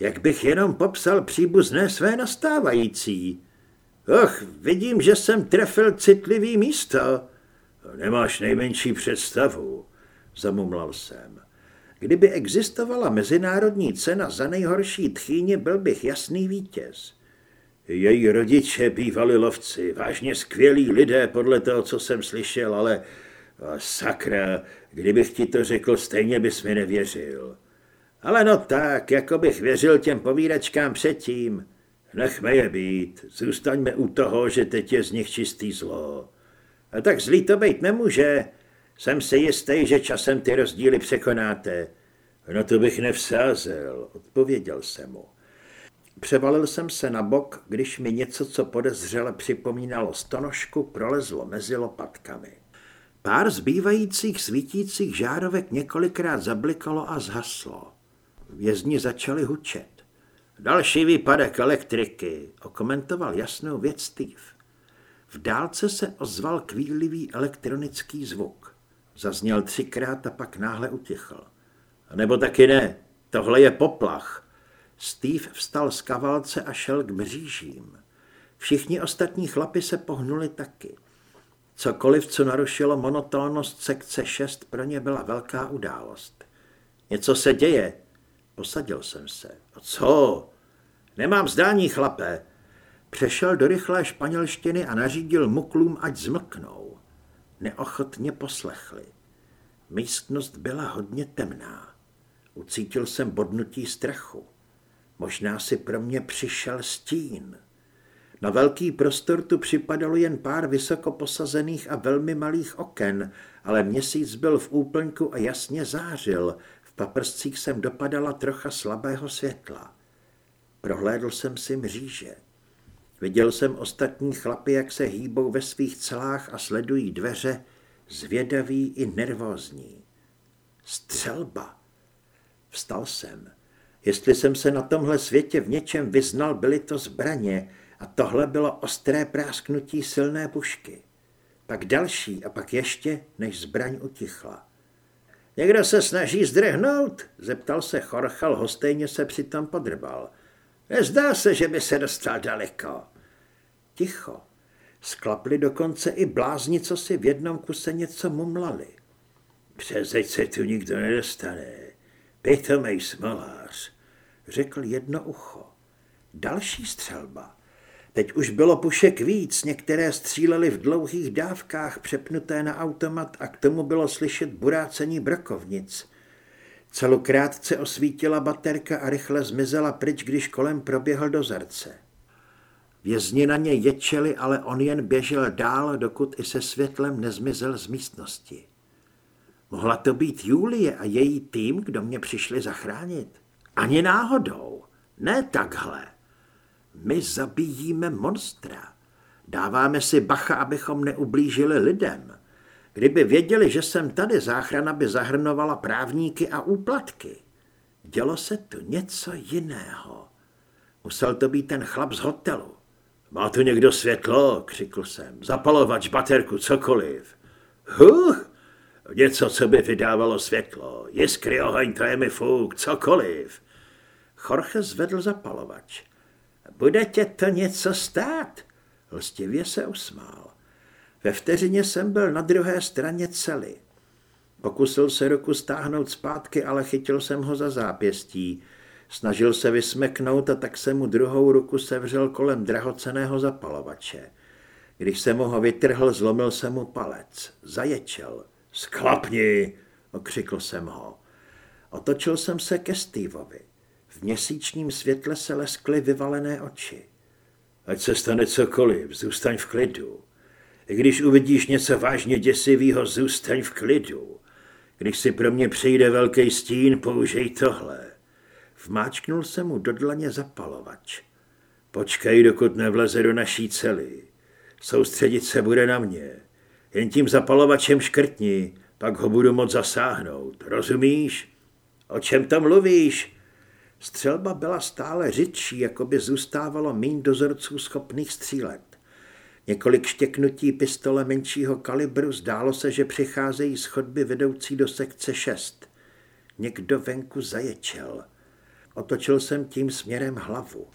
Jak bych jenom popsal příbuzné své nastávající. Och, vidím, že jsem trefil citlivý místo. Nemáš nejmenší představu, zamumlal jsem. Kdyby existovala mezinárodní cena za nejhorší tchýně, byl bych jasný vítěz. Její rodiče bývali lovci, vážně skvělí lidé podle toho, co jsem slyšel, ale sakra, kdybych ti to řekl, stejně bys mi nevěřil. Ale no tak, jako bych věřil těm povídačkám předtím. Nechme je být, zůstaňme u toho, že teď je z nich čistý zlo. A tak zlý to být nemůže. Jsem si jistý, že časem ty rozdíly překonáte. No to bych nevsázel, odpověděl jsem mu. Převalil jsem se na bok, když mi něco, co podezřele připomínalo stonožku, prolezlo mezi lopatkami. Pár zbývajících svítících žárovek několikrát zablikalo a zhaslo. Vězni začali hučet. Další výpadek elektriky, okomentoval jasnou věc Steve. V dálce se ozval kvílivý elektronický zvuk. Zazněl třikrát a pak náhle utichl. Nebo taky ne, tohle je poplach. Steve vstal z kavalce a šel k mřížím. Všichni ostatní chlapi se pohnuli taky. Cokoliv, co narušilo monotónnost sekce 6, pro ně byla velká událost. Něco se děje. Posadil jsem se. A co? Nemám zdání, chlape. Přešel do rychlé španělštiny a nařídil muklům, ať zmlknou. Neochotně poslechli. Místnost byla hodně temná. Ucítil jsem bodnutí strachu. Možná si pro mě přišel stín. Na velký prostor tu připadalo jen pár vysoko posazených a velmi malých oken, ale měsíc byl v úplňku a jasně zářil. V paprscích jsem dopadala trocha slabého světla. Prohlédl jsem si mříže. Viděl jsem ostatní chlapy, jak se hýbou ve svých celách a sledují dveře, zvědaví i nervózní. Střelba. Vstal jsem. Jestli jsem se na tomhle světě v něčem vyznal, byly to zbraně a tohle bylo ostré prásknutí silné pušky. Pak další a pak ještě, než zbraň utichla. Někdo se snaží zdrhnout? Zeptal se Chorchal, hostejně se přitom podrbal. Nezdá se, že by se dostal daleko. Ticho. Sklapli dokonce i blázni, co si v jednom kuse něco mumlali. Přezeď se tu nikdo nedostane. Pitomej smolář řekl jedno ucho. Další střelba. Teď už bylo pušek víc, některé střílely v dlouhých dávkách přepnuté na automat a k tomu bylo slyšet burácení brokovnic. Celokrátce osvítila baterka a rychle zmizela pryč, když kolem proběhl do zrce. Vězni na ně ječeli, ale on jen běžel dál, dokud i se světlem nezmizel z místnosti. Mohla to být Julie a její tým, kdo mě přišli zachránit. Ani náhodou. Ne takhle. My zabíjíme monstra. Dáváme si bacha, abychom neublížili lidem. Kdyby věděli, že jsem tady, záchrana by zahrnovala právníky a úplatky. Dělo se tu něco jiného. Musel to být ten chlap z hotelu. Má tu někdo světlo, křikl jsem. Zapalovač, baterku, cokoliv. Huh, něco, co by vydávalo světlo. Jiskry, oheň, mi fuk, cokoliv. Jorge zvedl zapalovač. Bude tě to něco stát? Lstivě se usmál. Ve vteřině jsem byl na druhé straně cely. Pokusil se ruku stáhnout zpátky, ale chytil jsem ho za zápěstí. Snažil se vysmeknout a tak se mu druhou ruku sevřel kolem drahoceného zapalovače. Když jsem mu ho vytrhl, zlomil se mu palec. Zaječel. Sklapni, okřikl jsem ho. Otočil jsem se ke Steveovi. V měsíčním světle se leskly vyvalené oči. Ať se stane cokoliv, zůstaň v klidu. Když uvidíš něco vážně děsivého, zůstaň v klidu. Když si pro mě přijde velký stín, použij tohle. Vmáčknul se mu do dlaně zapalovač. Počkej, dokud nevleze do naší cely. Soustředit se bude na mě. Jen tím zapalovačem škrtni, pak ho budu moc zasáhnout. Rozumíš? O čem tam mluvíš? Střelba byla stále řidší, jako by zůstávalo míň dozorců schopných střílet. Několik štěknutí pistole menšího kalibru zdálo se, že přicházejí z chodby vedoucí do sekce 6. Někdo venku zaječel. Otočil jsem tím směrem hlavu.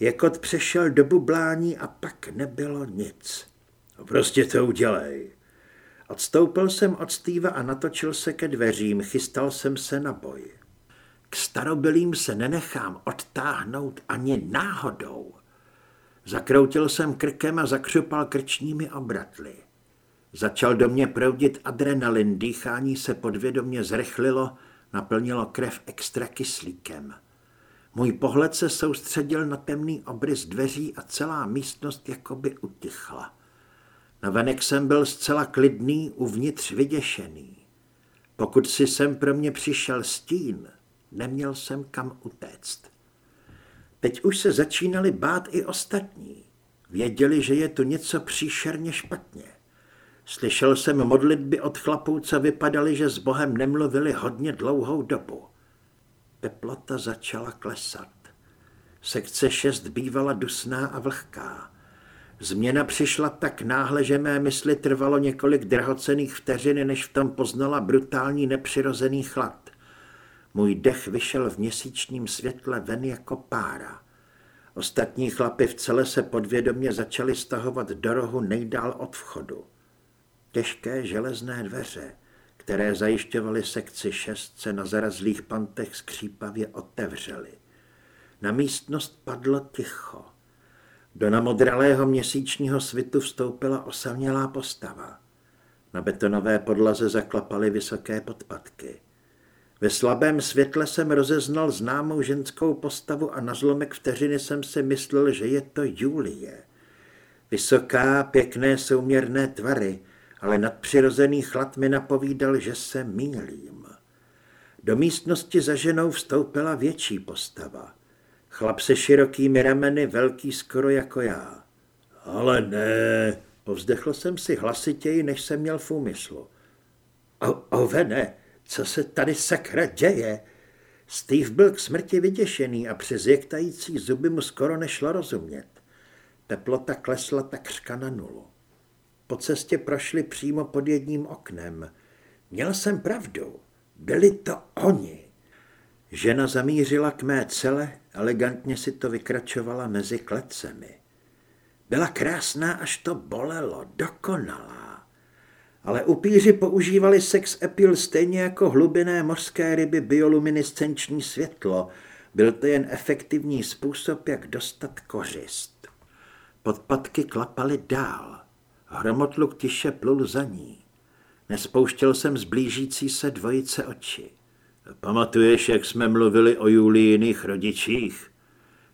Jekot přešel do bublání a pak nebylo nic. Prostě to udělej. Odstoupil jsem od Steva a natočil se ke dveřím, chystal jsem se na boj. K starobylým se nenechám odtáhnout ani náhodou. Zakroutil jsem krkem a zakřupal krčními obratly. Začal do mě proudit adrenalin, dýchání se podvědomě zrychlilo, naplnilo krev extra kyslíkem. Můj pohled se soustředil na temný obrys dveří a celá místnost jakoby utichla. Navenek jsem byl zcela klidný, uvnitř vyděšený. Pokud si sem pro mě přišel stín, neměl jsem kam utéct. Teď už se začínali bát i ostatní. Věděli, že je tu něco příšerně špatně. Slyšel jsem modlitby od chlapů, co vypadali, že s Bohem nemluvili hodně dlouhou dobu. Teplota začala klesat. Sekce 6 bývala dusná a vlhká. Změna přišla tak náhle, že mé mysli trvalo několik drahocených vteřin, než v tom poznala brutální nepřirozený chlad. Můj dech vyšel v měsíčním světle ven jako pára. Ostatní chlapy v celé se podvědomě začali stahovat do rohu nejdál od vchodu. Těžké železné dveře, které zajišťovaly sekci 6, se na zarazlých pantech skřípavě otevřely. Na místnost padlo ticho. Do namodralého měsíčního svitu vstoupila osamělá postava. Na betonové podlaze zaklapaly vysoké podpatky. Ve slabém světle jsem rozeznal známou ženskou postavu a na zlomek vteřiny jsem si myslel, že je to Julie. Vysoká, pěkné, souměrné tvary, ale nadpřirozený chlad mi napovídal, že se mýlím. Do místnosti za ženou vstoupila větší postava. Chlap se širokými rameny, velký skoro jako já. Ale ne, povzdechl jsem si hlasitěji, než jsem měl v úmyslu. O, Ovene, co se tady sakra děje? Steve byl k smrti vyděšený a přes jektající zuby mu skoro nešlo rozumět. Teplota klesla takřka na nulu. Po cestě prošli přímo pod jedním oknem. Měl jsem pravdu. Byli to oni. Žena zamířila k mé cele, elegantně si to vykračovala mezi klecemi. Byla krásná, až to bolelo, dokonalá. Ale upíři používali sex epil stejně jako hlubiné mořské ryby bioluminescenční světlo. Byl to jen efektivní způsob, jak dostat kořist. Podpatky klapaly dál. Hromotluk tiše plul za ní. Nespouštěl jsem zblížící se dvojice oči. Pamatuješ, jak jsme mluvili o Julijných rodičích?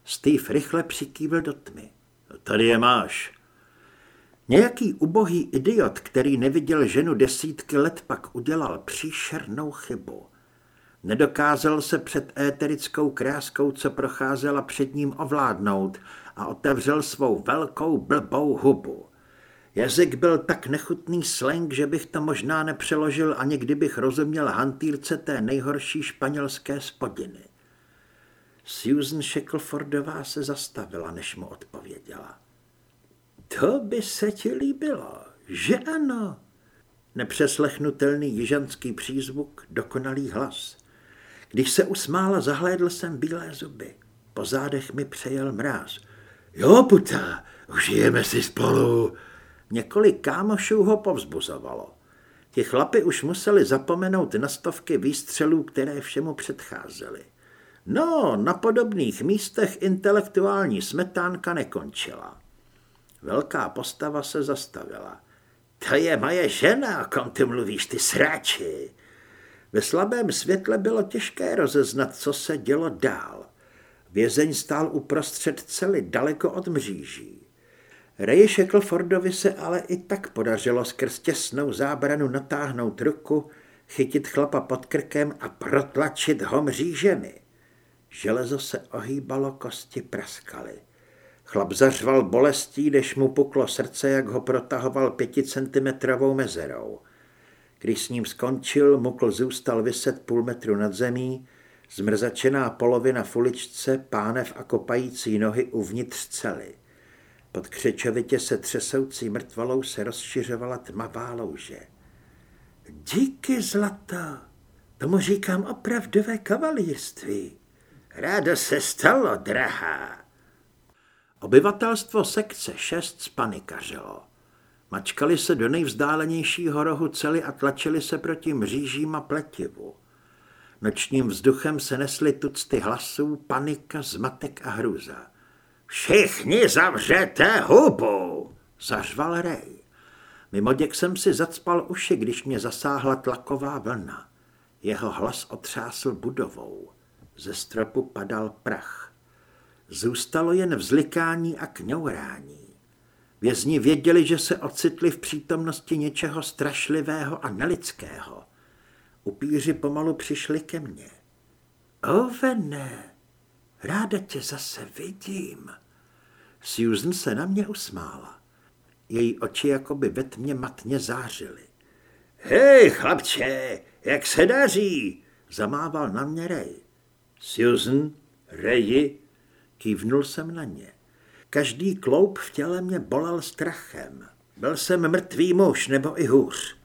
Steve rychle přikývil do tmy. Tady je máš. Nějaký ubohý idiot, který neviděl ženu desítky let, pak udělal příšernou chybu. Nedokázal se před éterickou kráskou, co procházela před ním ovládnout a otevřel svou velkou blbou hubu. Jazyk byl tak nechutný slang, že bych to možná nepřeložil ani kdybych rozuměl hantýrce té nejhorší španělské spodiny. Susan Shacklefordová se zastavila, než mu odpověděla. To by se ti líbilo, že ano? Nepřeslechnutelný jižanský přízvuk, dokonalý hlas. Když se usmála, zahlédl jsem bílé zuby. Po zádech mi přejel mráz. Jo, puta, užijeme si spolu. Několik kámošů ho povzbuzovalo. Ti chlapi už museli zapomenout na stovky výstřelů, které všemu předcházely. No, na podobných místech intelektuální smetánka nekončila. Velká postava se zastavila. To je moje žena, o kom ty mluvíš, ty sráči. Ve slabém světle bylo těžké rozeznat, co se dělo dál. Vězeň stál uprostřed cely, daleko od mříží. Ray Shacklefordovi se ale i tak podařilo skrz těsnou zábranu natáhnout ruku, chytit chlapa pod krkem a protlačit ho mřížemi. Železo se ohýbalo, kosti praskaly. Chlap zařval bolestí, když mu puklo srdce, jak ho protahoval pěticentimetrovou mezerou. Když s ním skončil, mukl zůstal vyset půl metru nad zemí, zmrzačená polovina v uličce, pánev a kopající nohy uvnitř cely. Pod křečovitě se třesoucí mrtvolou se rozšiřovala tmavá louže. Díky zlato, tomu říkám opravdové kavalírství. Rádo se stalo, drahá. Obyvatelstvo sekce 6 spanikařilo. Mačkali se do nejvzdálenějšího rohu cely a tlačili se proti mřížím a pletivu. Nočním vzduchem se nesly tucty hlasů, panika, zmatek a hrůza. Všichni zavřete hubu, zařval Rej. Mimoděk jsem si zacpal uši, když mě zasáhla tlaková vlna. Jeho hlas otřásl budovou. Ze stropu padal prach. Zůstalo jen vzlikání a kňourání. Vězni věděli, že se ocitli v přítomnosti něčeho strašlivého a nelidského. Upíři pomalu přišli ke mně. Ovene, ráda tě zase vidím. Susan se na mě usmála. Její oči jakoby ve tmě matně zářily. Hej, chlapče, jak se daří? Zamával na mě Ray. Susan, Ray, kývnul jsem na ně. Každý kloup v těle mě bolel strachem. Byl jsem mrtvý muž, nebo i hůř.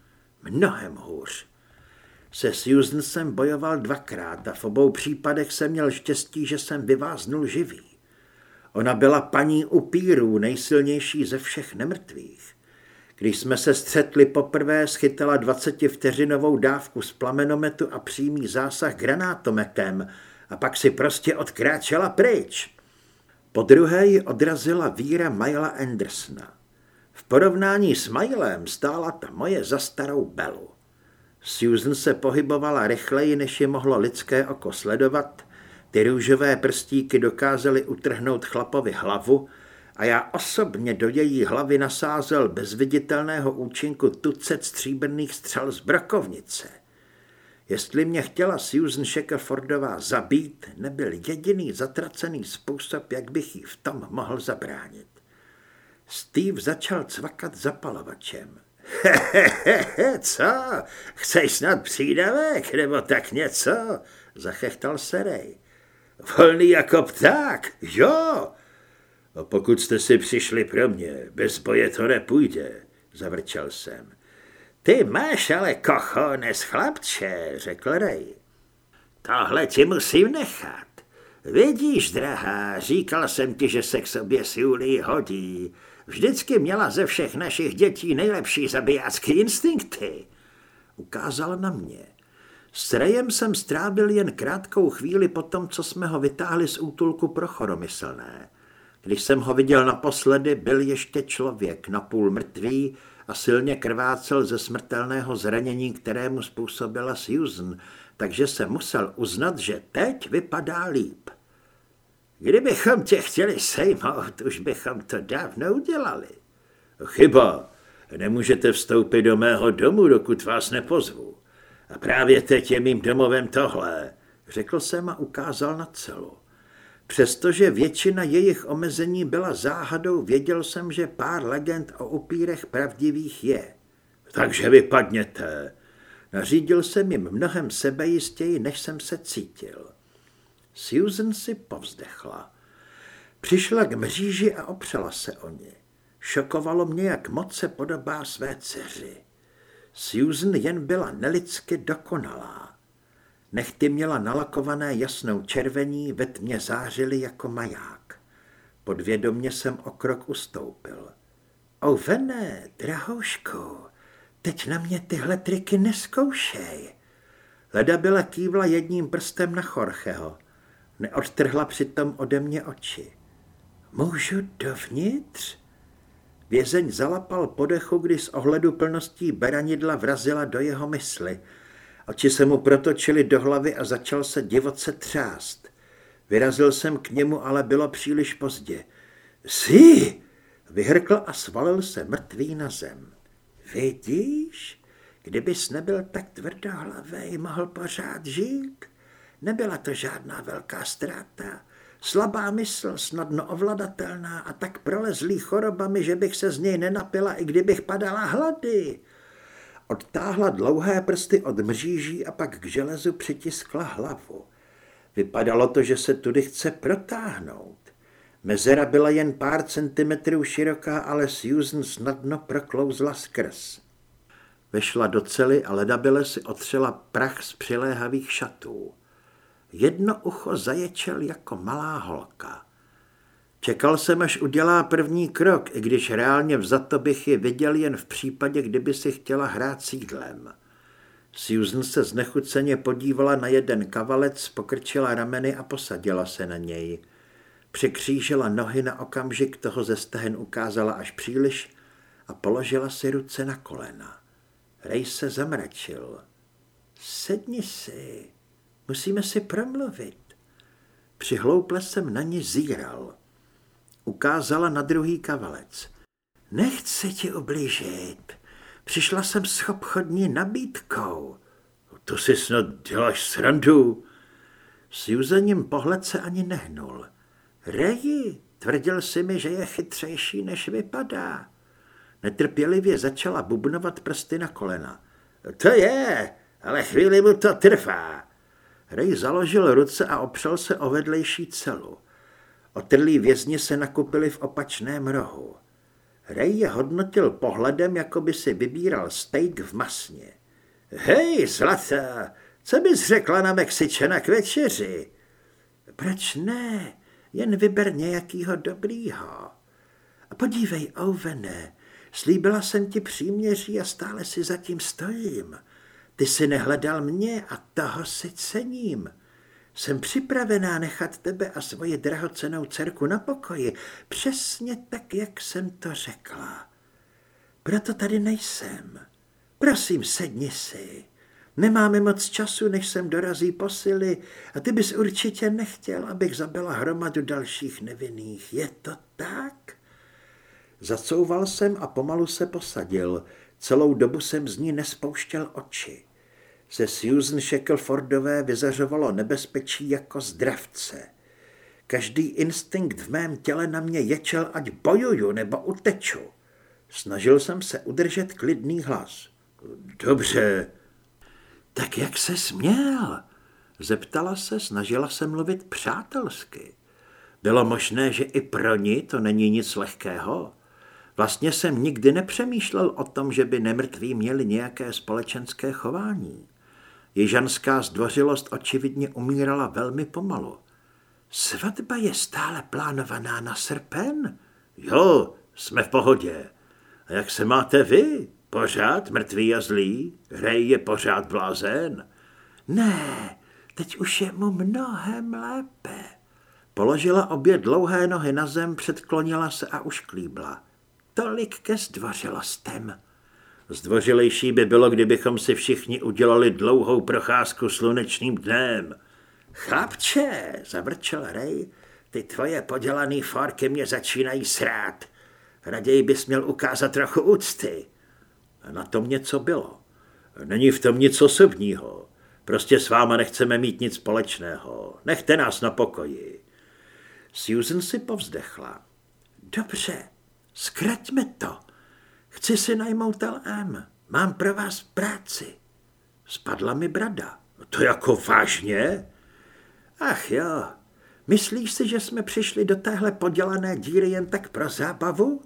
Mnohem hůř. Se Susan jsem bojoval dvakrát a v obou případech jsem měl štěstí, že jsem vyváznul živý. Ona byla paní upírů, nejsilnější ze všech nemrtvých. Když jsme se střetli poprvé, schytala 20 vteřinovou dávku z plamenometu a přímý zásah granátometem a pak si prostě odkráčela pryč. Po druhé ji odrazila víra Myla Andersona. V porovnání s Mylem stála ta moje za starou Belu. Susan se pohybovala rychleji, než je mohlo lidské oko sledovat ty růžové prstíky dokázaly utrhnout chlapovi hlavu a já osobně do její hlavy nasázel bez viditelného účinku tucet stříbrných střel z brokovnice. Jestli mě chtěla Susan Shackelfordová zabít, nebyl jediný zatracený způsob, jak bych jí v tom mohl zabránit. Steve začal cvakat zapalovačem. Hehehe, co? Chceš snad přídavek, nebo tak něco? Zachechtal se Ray. Volný jako pták, jo. A pokud jste si přišli pro mě, bez boje to nepůjde, zavrčel jsem. Ty máš ale kochones, chlapče, řekl Ray. Tohle ti musím nechat. Vidíš, drahá, říkal jsem ti, že se k sobě s Julii hodí. Vždycky měla ze všech našich dětí nejlepší zabijácký instinkty. Ukázal na mě. S Rejem jsem strávil jen krátkou chvíli po tom, co jsme ho vytáhli z útulku pro choromyslné. Když jsem ho viděl naposledy, byl ještě člověk, napůl mrtvý a silně krvácel ze smrtelného zranění, kterému způsobila Susan, takže jsem musel uznat, že teď vypadá líp. Kdybychom tě chtěli sejmout, už bychom to dávno udělali. Chyba. Nemůžete vstoupit do mého domu, dokud vás nepozvu. A právě teď je mým domovem tohle, řekl jsem a ukázal na celu. Přestože většina jejich omezení byla záhadou, věděl jsem, že pár legend o upírech pravdivých je. Takže vypadněte. Nařídil jsem jim mnohem sebejistěji, než jsem se cítil. Susan si povzdechla. Přišla k mříži a opřela se o ně. Šokovalo mě, jak moc se podobá své dceři. Susan jen byla nelidsky dokonalá. Nechty měla nalakované jasnou červení, ve tmě zářily jako maják. Podvědomně jsem o krok ustoupil. Ovene, drahoušku, teď na mě tyhle triky neskoušej. Leda byla kývla jedním prstem na Chorcheho. Neodtrhla přitom ode mě oči. Můžu dovnitř? Vězeň zalapal podechu, když z ohledu plností beranidla vrazila do jeho mysli. Oči se mu protočily do hlavy a začal se divoce třást. Vyrazil jsem k němu, ale bylo příliš pozdě. Jsi! Vyhrkl a svalil se mrtvý na zem. Vidíš, kdybys nebyl tak tvrdohlavý, mohl pořád žít. Nebyla to žádná velká ztráta. Slabá mysl, snadno ovladatelná a tak prolezlý chorobami, že bych se z něj nenapila, i kdybych padala hlady. Odtáhla dlouhé prsty od mříží a pak k železu přitiskla hlavu. Vypadalo to, že se tudy chce protáhnout. Mezera byla jen pár centimetrů široká, ale Susan snadno proklouzla skrz. Vešla do cely a ledabile si otřela prach z přiléhavých šatů. Jedno ucho zaječel jako malá holka. Čekal jsem, až udělá první krok, i když reálně vzato bych ji viděl jen v případě, kdyby si chtěla hrát sídlem. Susan se znechuceně podívala na jeden kavalec, pokrčila rameny a posadila se na něj. Překřížila nohy na okamžik, toho ze stehen ukázala až příliš a položila si ruce na kolena. Rej se zamračil. Sedni si, musíme si promluvit. Přihlouple jsem na ní zíral. Ukázala na druhý kavalec. Nechci ti ublížit. Přišla jsem s obchodní nabídkou. To si snad děláš srandu. S Juzením pohled se ani nehnul. Reji, tvrdil si mi, že je chytřejší, než vypadá. Netrpělivě začala bubnovat prsty na kolena. To je, ale chvíli mu to trvá. Rej založil ruce a opřel se o vedlejší celu. Otrlí vězni se nakupili v opačném rohu. Rej je hodnotil pohledem, jako by si vybíral steak v masně. Hej, zlatá, co bys řekla na Mexičana k večeři? Proč ne? Jen vyber nějakýho dobrýho. A podívej, Ovene, slíbila jsem ti příměří a stále si zatím stojím. Ty si nehledal mě a toho si cením. Jsem připravená nechat tebe a svoji drahocenou dcerku na pokoji, přesně tak, jak jsem to řekla. Proto tady nejsem. Prosím, sedni si. Nemáme moc času, než sem dorazí posily a ty bys určitě nechtěl, abych zabila hromadu dalších nevinných. Je to tak? Zacouval jsem a pomalu se posadil. Celou dobu jsem z ní nespouštěl oči. Ze Susan Shacklefordové vyzařovalo nebezpečí jako zdravce. Každý instinkt v mém těle na mě ječel, ať bojuju nebo uteču. Snažil jsem se udržet klidný hlas. Dobře, tak jak se směl? Zeptala se, snažila se mluvit přátelsky. Bylo možné, že i pro ní to není nic lehkého. Vlastně jsem nikdy nepřemýšlel o tom, že by nemrtví měli nějaké společenské chování. Jižanská zdvořilost očividně umírala velmi pomalu. Svatba je stále plánovaná na srpen? Jo, jsme v pohodě. A jak se máte vy? Pořád mrtvý a zlý? Hrej je pořád blázen? Ne, teď už je mu mnohem lépe. Položila obě dlouhé nohy na zem, předklonila se a už klíbla. Tolik ke zdvořilostem. Zdvořilejší by bylo, kdybychom si všichni udělali dlouhou procházku slunečným dnem. Chlapče, zavrčel Rej, ty tvoje podělaný forky mě začínají srát. Raději bys měl ukázat trochu úcty. Na tom něco bylo. Není v tom nic osobního. Prostě s váma nechceme mít nic společného. Nechte nás na pokoji. Susan si povzdechla. Dobře, zkraťme to. Chci si najmout LM. Mám pro vás práci. Spadla mi brada. To jako vážně? Ach jo, myslíš si, že jsme přišli do téhle podělané díry jen tak pro zábavu?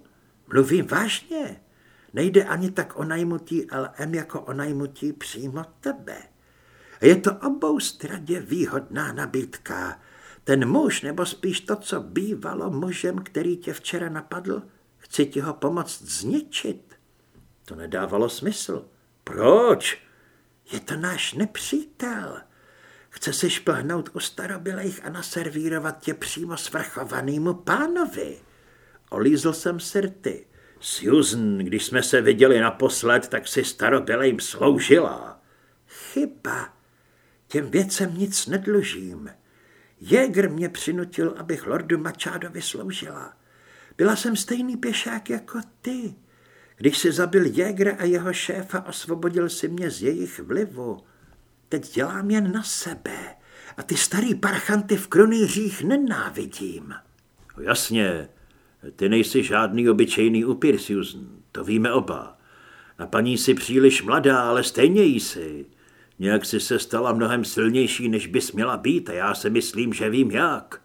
Mluvím vážně. Nejde ani tak o najmutí LM, jako o najmutí přímo tebe. Je to obou stradě výhodná nabídka. Ten muž, nebo spíš to, co bývalo mužem, který tě včera napadl, Chci ti ho pomoct zničit. To nedávalo smysl. Proč? Je to náš nepřítel. Chce si šplhnout u starobylejch a naservírovat tě přímo svrchovanýmu pánovi. Olízl jsem sirty. Susan, když jsme se viděli naposled, tak si starobylejm sloužila. Chyba. Těm věcem nic nedlužím. Jäger mě přinutil, abych lordu Mačádovi sloužila. Byla jsem stejný pěšák jako ty. Když si zabil Jägra a jeho šéfa, osvobodil si mě z jejich vlivu. Teď dělám jen na sebe a ty starý parchanty v kronýřích nenávidím. Jasně, ty nejsi žádný obyčejný upír, Susan, to víme oba. Na paní si příliš mladá, ale stejně jsi. Nějak si se stala mnohem silnější, než bys měla být a já si myslím, že vím jak.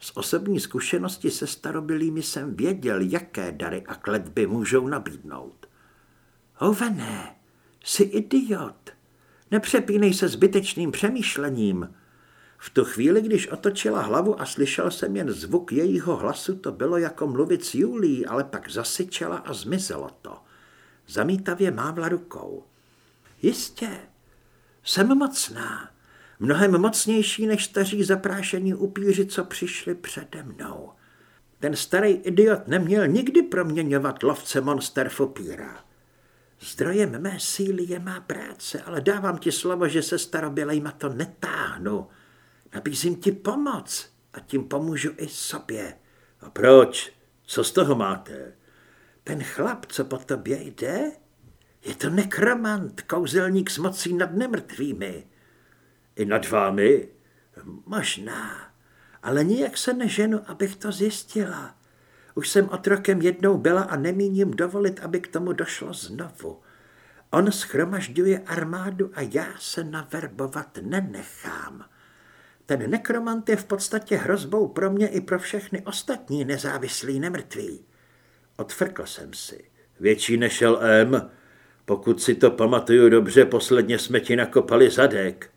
Z osobní zkušenosti se starobylými jsem věděl, jaké dary a kletby můžou nabídnout. Hovené, jsi idiot. Nepřepínej se zbytečným přemýšlením. V tu chvíli, když otočila hlavu a slyšel jsem jen zvuk jejího hlasu, to bylo jako mluvit s Julí, ale pak zasyčela a zmizelo to. Zamítavě mávla rukou. Jistě, jsem mocná, mnohem mocnější než staří zaprášení upíři, co přišli přede mnou. Ten starý idiot neměl nikdy proměňovat lovce monster v upíra. Zdrojem mé síly je má práce, ale dávám ti slovo, že se starobělejma to netáhnu. Nabízím ti pomoc a tím pomůžu i sobě. A proč? Co z toho máte? Ten chlap, co po tobě jde, je to nekromant, kouzelník s mocí nad nemrtvými. I nad vámi? Možná, ale nijak se neženu, abych to zjistila. Už jsem otrokem jednou byla a nemíním dovolit, aby k tomu došlo znovu. On schromažďuje armádu a já se naverbovat nenechám. Ten nekromant je v podstatě hrozbou pro mě i pro všechny ostatní nezávislí nemrtví. Odfrkl jsem si. Větší než LM? Pokud si to pamatuju dobře, posledně jsme ti nakopali zadek.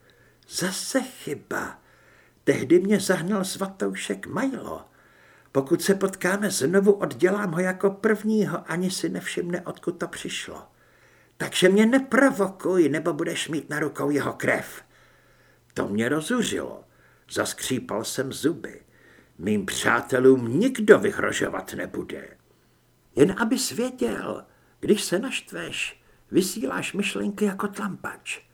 Zase chyba. Tehdy mě zahnal svatoušek Majlo. Pokud se potkáme znovu, oddělám ho jako prvního, ani si nevšimne, odkud to přišlo. Takže mě neprovokuj, nebo budeš mít na rukou jeho krev. To mě rozuřilo. Zaskřípal jsem zuby. Mým přátelům nikdo vyhrožovat nebude. Jen abys věděl, když se naštveš, vysíláš myšlenky jako tlampač.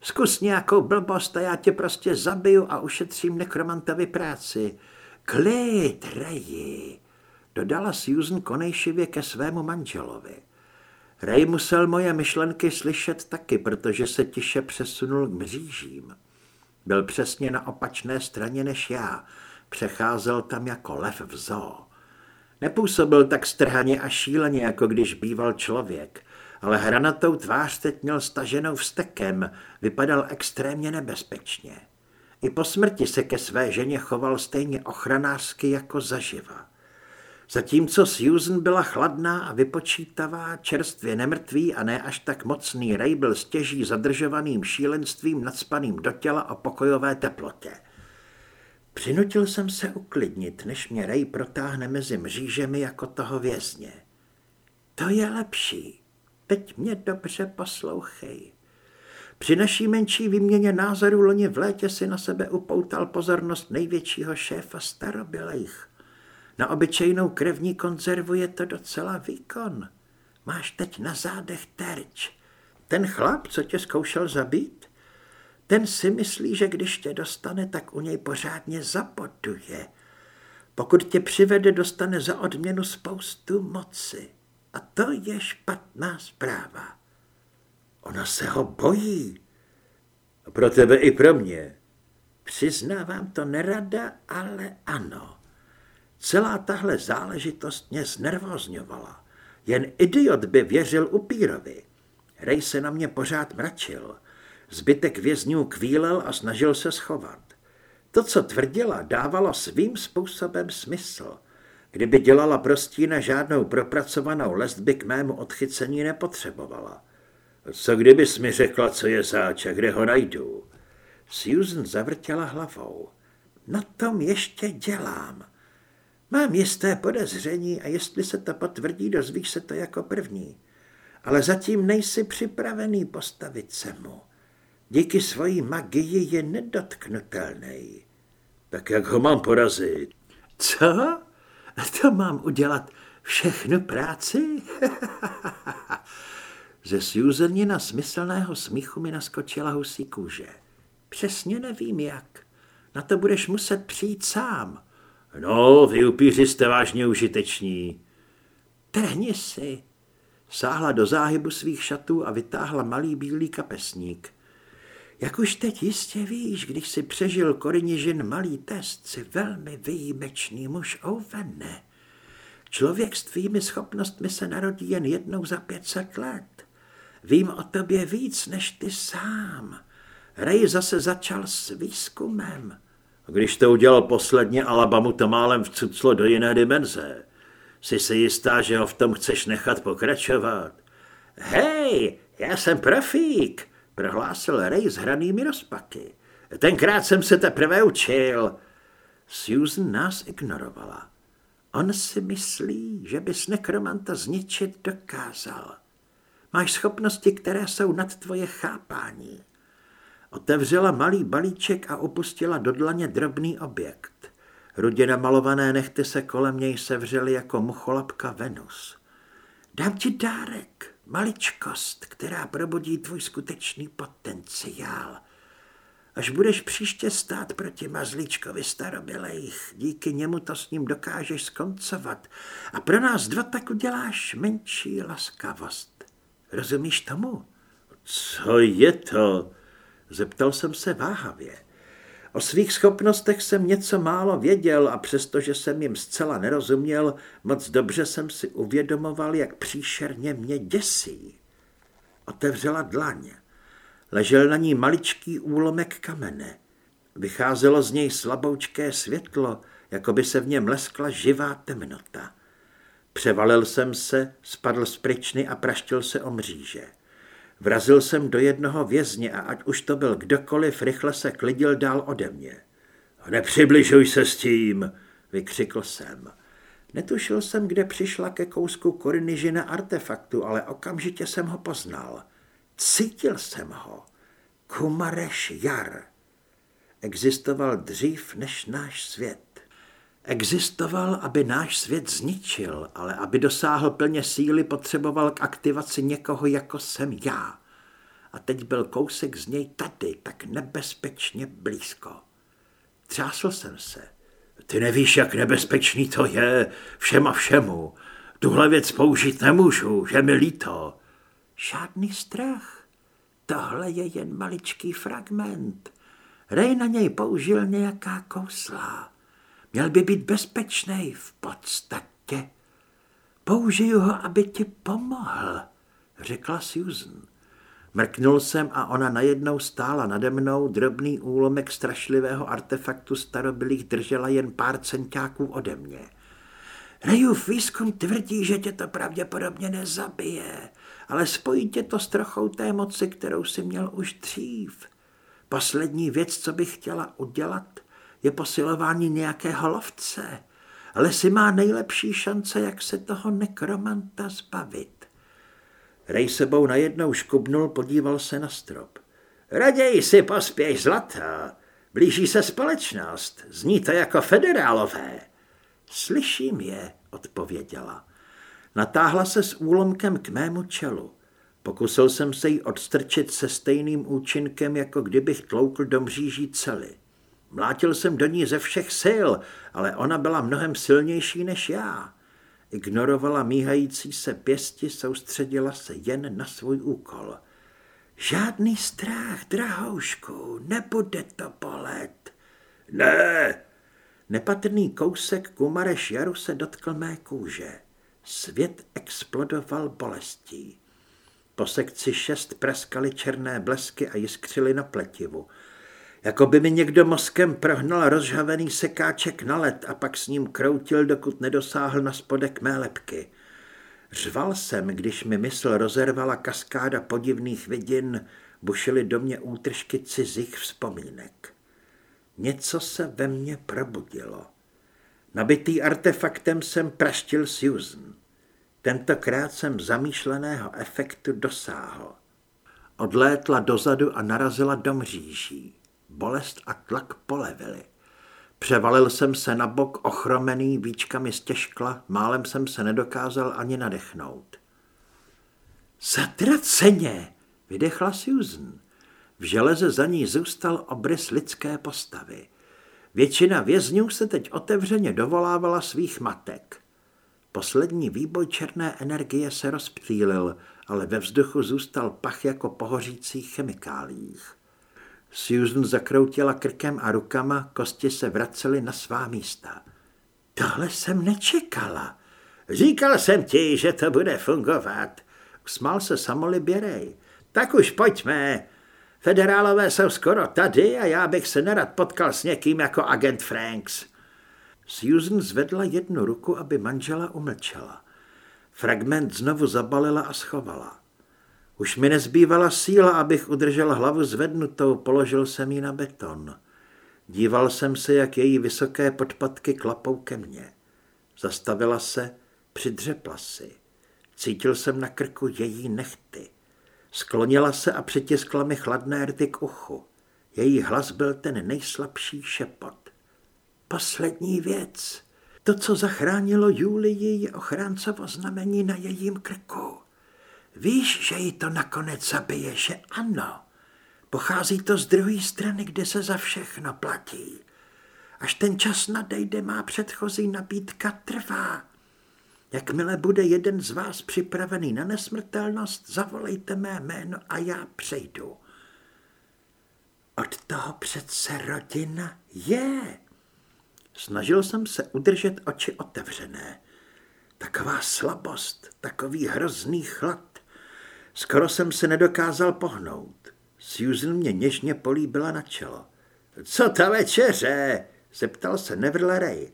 Zkus nějakou blbost a já tě prostě zabiju a ušetřím nekromantovi práci. Klid, Reji, dodala Susan konejšivě ke svému manželovi. Ray musel moje myšlenky slyšet taky, protože se tiše přesunul k mřížím. Byl přesně na opačné straně než já. Přecházel tam jako lev v zoo. Nepůsobil tak strhaně a šíleně, jako když býval člověk, ale hranatou tvář teď měl staženou vstekem, vypadal extrémně nebezpečně. I po smrti se ke své ženě choval stejně ochranářsky jako zaživa. Zatímco Susan byla chladná a vypočítavá, čerstvě nemrtvý a ne až tak mocný Ray byl stěží zadržovaným šílenstvím nadspaným do těla o pokojové teplotě. Přinutil jsem se uklidnit, než mě Ray protáhne mezi mřížemi jako toho vězně. To je lepší. Teď mě dobře poslouchej. Při naší menší výměně názorů loni v létě si na sebe upoutal pozornost největšího šéfa starobylejch. Na obyčejnou krevní konzervu je to docela výkon. Máš teď na zádech terč. Ten chlap, co tě zkoušel zabít, ten si myslí, že když tě dostane, tak u něj pořádně zapotuje. Pokud tě přivede, dostane za odměnu spoustu moci. A to je špatná zpráva. Ona se ho bojí. Pro tebe i pro mě. Přiznávám to nerada, ale ano. Celá tahle záležitost mě znervozňovala. Jen idiot by věřil upírovi. Rej se na mě pořád mračil. Zbytek vězňů kvílel a snažil se schovat. To, co tvrdila, dávalo svým způsobem smysl. Kdyby dělala prostína žádnou propracovanou lesby k mému odchycení nepotřebovala. Co kdybys mi řekla, co je záč a kde ho najdu? Susan zavrtěla hlavou. Na tom ještě dělám. Mám jisté podezření a jestli se to potvrdí, dozvíš se to jako první. Ale zatím nejsi připravený postavit se mu. Díky svojí magii je nedotknutelný. Tak jak ho mám porazit? Co? To mám udělat všechno práci? Ze Susanina smyslného smíchu mi naskočila husí kůže. Přesně nevím jak. Na to budeš muset přijít sám. No, vy upíři jste vážně užiteční. Trhni si. Sáhla do záhybu svých šatů a vytáhla malý bílý kapesník. Jak už teď jistě víš, když si přežil Korinižin malý test, si velmi výjimečný muž Ovene. Člověk s tvými schopnostmi se narodí jen jednou za pětset let. Vím o tobě víc než ty sám. Ray zase začal s výzkumem. Když to udělal posledně, Alabamu to málem vcuclo do jiné dimenze. Jsi si jistá, že ho v tom chceš nechat pokračovat? Hej, já jsem profík, prohlásil Ray s hranými rozpaky. Tenkrát jsem se teprve učil. Susan nás ignorovala. On si myslí, že bys nekromanta zničit dokázal. Máš schopnosti, které jsou nad tvoje chápání. Otevřela malý balíček a opustila do dlaně drobný objekt. Rudě namalované nechty se kolem něj sevřely jako mucholapka Venus. Dám ti dárek, maličkost, která probudí tvůj skutečný potenciál. Až budeš příště stát proti mazlíčkovi starobylejch, díky němu to s ním dokážeš skoncovat a pro nás dva tak uděláš menší laskavost. Rozumíš tomu? Co je to? Zeptal jsem se váhavě. O svých schopnostech jsem něco málo věděl a přestože jsem jim zcela nerozuměl, moc dobře jsem si uvědomoval, jak příšerně mě děsí. Otevřela dlaň. Ležel na ní maličký úlomek kamene. Vycházelo z něj slaboučké světlo, jako by se v něm leskla živá temnota. Převalil jsem se, spadl z pryčny a praštil se o mříže. Vrazil jsem do jednoho vězně a ať už to byl kdokoliv, rychle se klidil dál ode mě. Nepřibližuj se s tím, vykřikl jsem. Netušil jsem, kde přišla ke kousku korinižina artefaktu, ale okamžitě jsem ho poznal. Cítil jsem ho. Kumareš Jar. Existoval dřív než náš svět. Existoval, aby náš svět zničil, ale aby dosáhl plně síly, potřeboval k aktivaci někoho, jako jsem já. A teď byl kousek z něj tady, tak nebezpečně blízko. Třásl jsem se. Ty nevíš, jak nebezpečný to je, všem a všemu. Tuhle věc použít nemůžu, že mi líto. Žádný strach. Tohle je jen maličký fragment. Rej na něj použil nějaká kousla. Měl by být bezpečný v podstatě. Použiju ho, aby ti pomohl, řekla Susan. Mrknul jsem a ona najednou stála nade mnou, drobný úlomek strašlivého artefaktu starobylých držela jen pár centiáků ode mě. Rejův výzkum tvrdí, že tě to pravděpodobně nezabije, ale spojí tě to s trochou té moci, kterou si měl už dřív. Poslední věc, co bych chtěla udělat, je posilování nějakého lovce, ale si má nejlepší šance, jak se toho nekromanta zbavit. Rej sebou najednou škubnul, podíval se na strop. Raději si pospěš zlata. Blíží se společnost. Zní to jako federálové. Slyším je, odpověděla. Natáhla se s úlomkem k mému čelu. Pokusil jsem se jí odstrčit se stejným účinkem, jako kdybych tloukl do mříží cely. Mlátil jsem do ní ze všech sil, ale ona byla mnohem silnější než já. Ignorovala míhající se pěsti, soustředila se jen na svůj úkol. Žádný strach, drahoušku, nebude to bolet. Ne! Nepatrný kousek kumareš jaru se dotkl mé kůže. Svět explodoval bolestí. Po sekci šest praskaly černé blesky a jiskřily na pletivu. Jako by mi někdo mozkem prohnal rozžhavený sekáček na led a pak s ním kroutil, dokud nedosáhl na spodek mé lepky. Řval jsem, když mi mysl rozervala kaskáda podivných vidin, bušily do mě útržky cizích vzpomínek. Něco se ve mně probudilo. Nabitý artefaktem jsem praštil Susan. Tentokrát jsem zamýšleného efektu dosáhl. Odlétla dozadu a narazila do mříží. Bolest a tlak polevily. Převalil jsem se na bok ochromený víčkami stěžkla, málem jsem se nedokázal ani nadechnout. Zatraceně, vydechla Susan. V železe za ní zůstal obrys lidské postavy. Většina vězňů se teď otevřeně dovolávala svých matek. Poslední výboj černé energie se rozptýlil, ale ve vzduchu zůstal pach jako pohořících chemikáliích. Susan zakroutila krkem a rukama, kosti se vracely na svá místa. Tohle jsem nečekala. Říkal jsem ti, že to bude fungovat. Usmál se samoliběrej. Tak už pojďme. Federálové jsou skoro tady a já bych se nerad potkal s někým jako agent Franks. Susan zvedla jednu ruku, aby manžela umlčela. Fragment znovu zabalila a schovala. Už mi nezbývala síla, abych udržel hlavu zvednutou, položil jsem ji na beton. Díval jsem se, jak její vysoké podpatky klapou ke mně. Zastavila se, přidřepla si. Cítil jsem na krku její nechty. Sklonila se a přitiskla mi chladné rty k uchu. Její hlas byl ten nejslabší šepot. Poslední věc. To, co zachránilo Julii, je ochráncovo znamení na jejím krku. Víš, že ji to nakonec zabije, že ano. Pochází to z druhé strany, kde se za všechno platí. Až ten čas nadejde, má předchozí nabídka trvá. Jakmile bude jeden z vás připravený na nesmrtelnost, zavolejte mé jméno a já přejdu. Od toho přece rodina je. Snažil jsem se udržet oči otevřené. Taková slabost, takový hrozný chlad. Skoro jsem se nedokázal pohnout. Susan mě něžně políbila na čelo. Co ta večeře? zeptal se Neverlerej.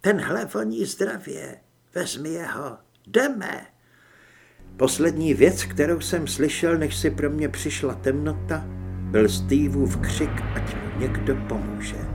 Tenhle voní zdravě. Vezmi jeho. Jdeme. Poslední věc, kterou jsem slyšel, než si pro mě přišla temnota, byl Steveův křik, ať mu někdo pomůže.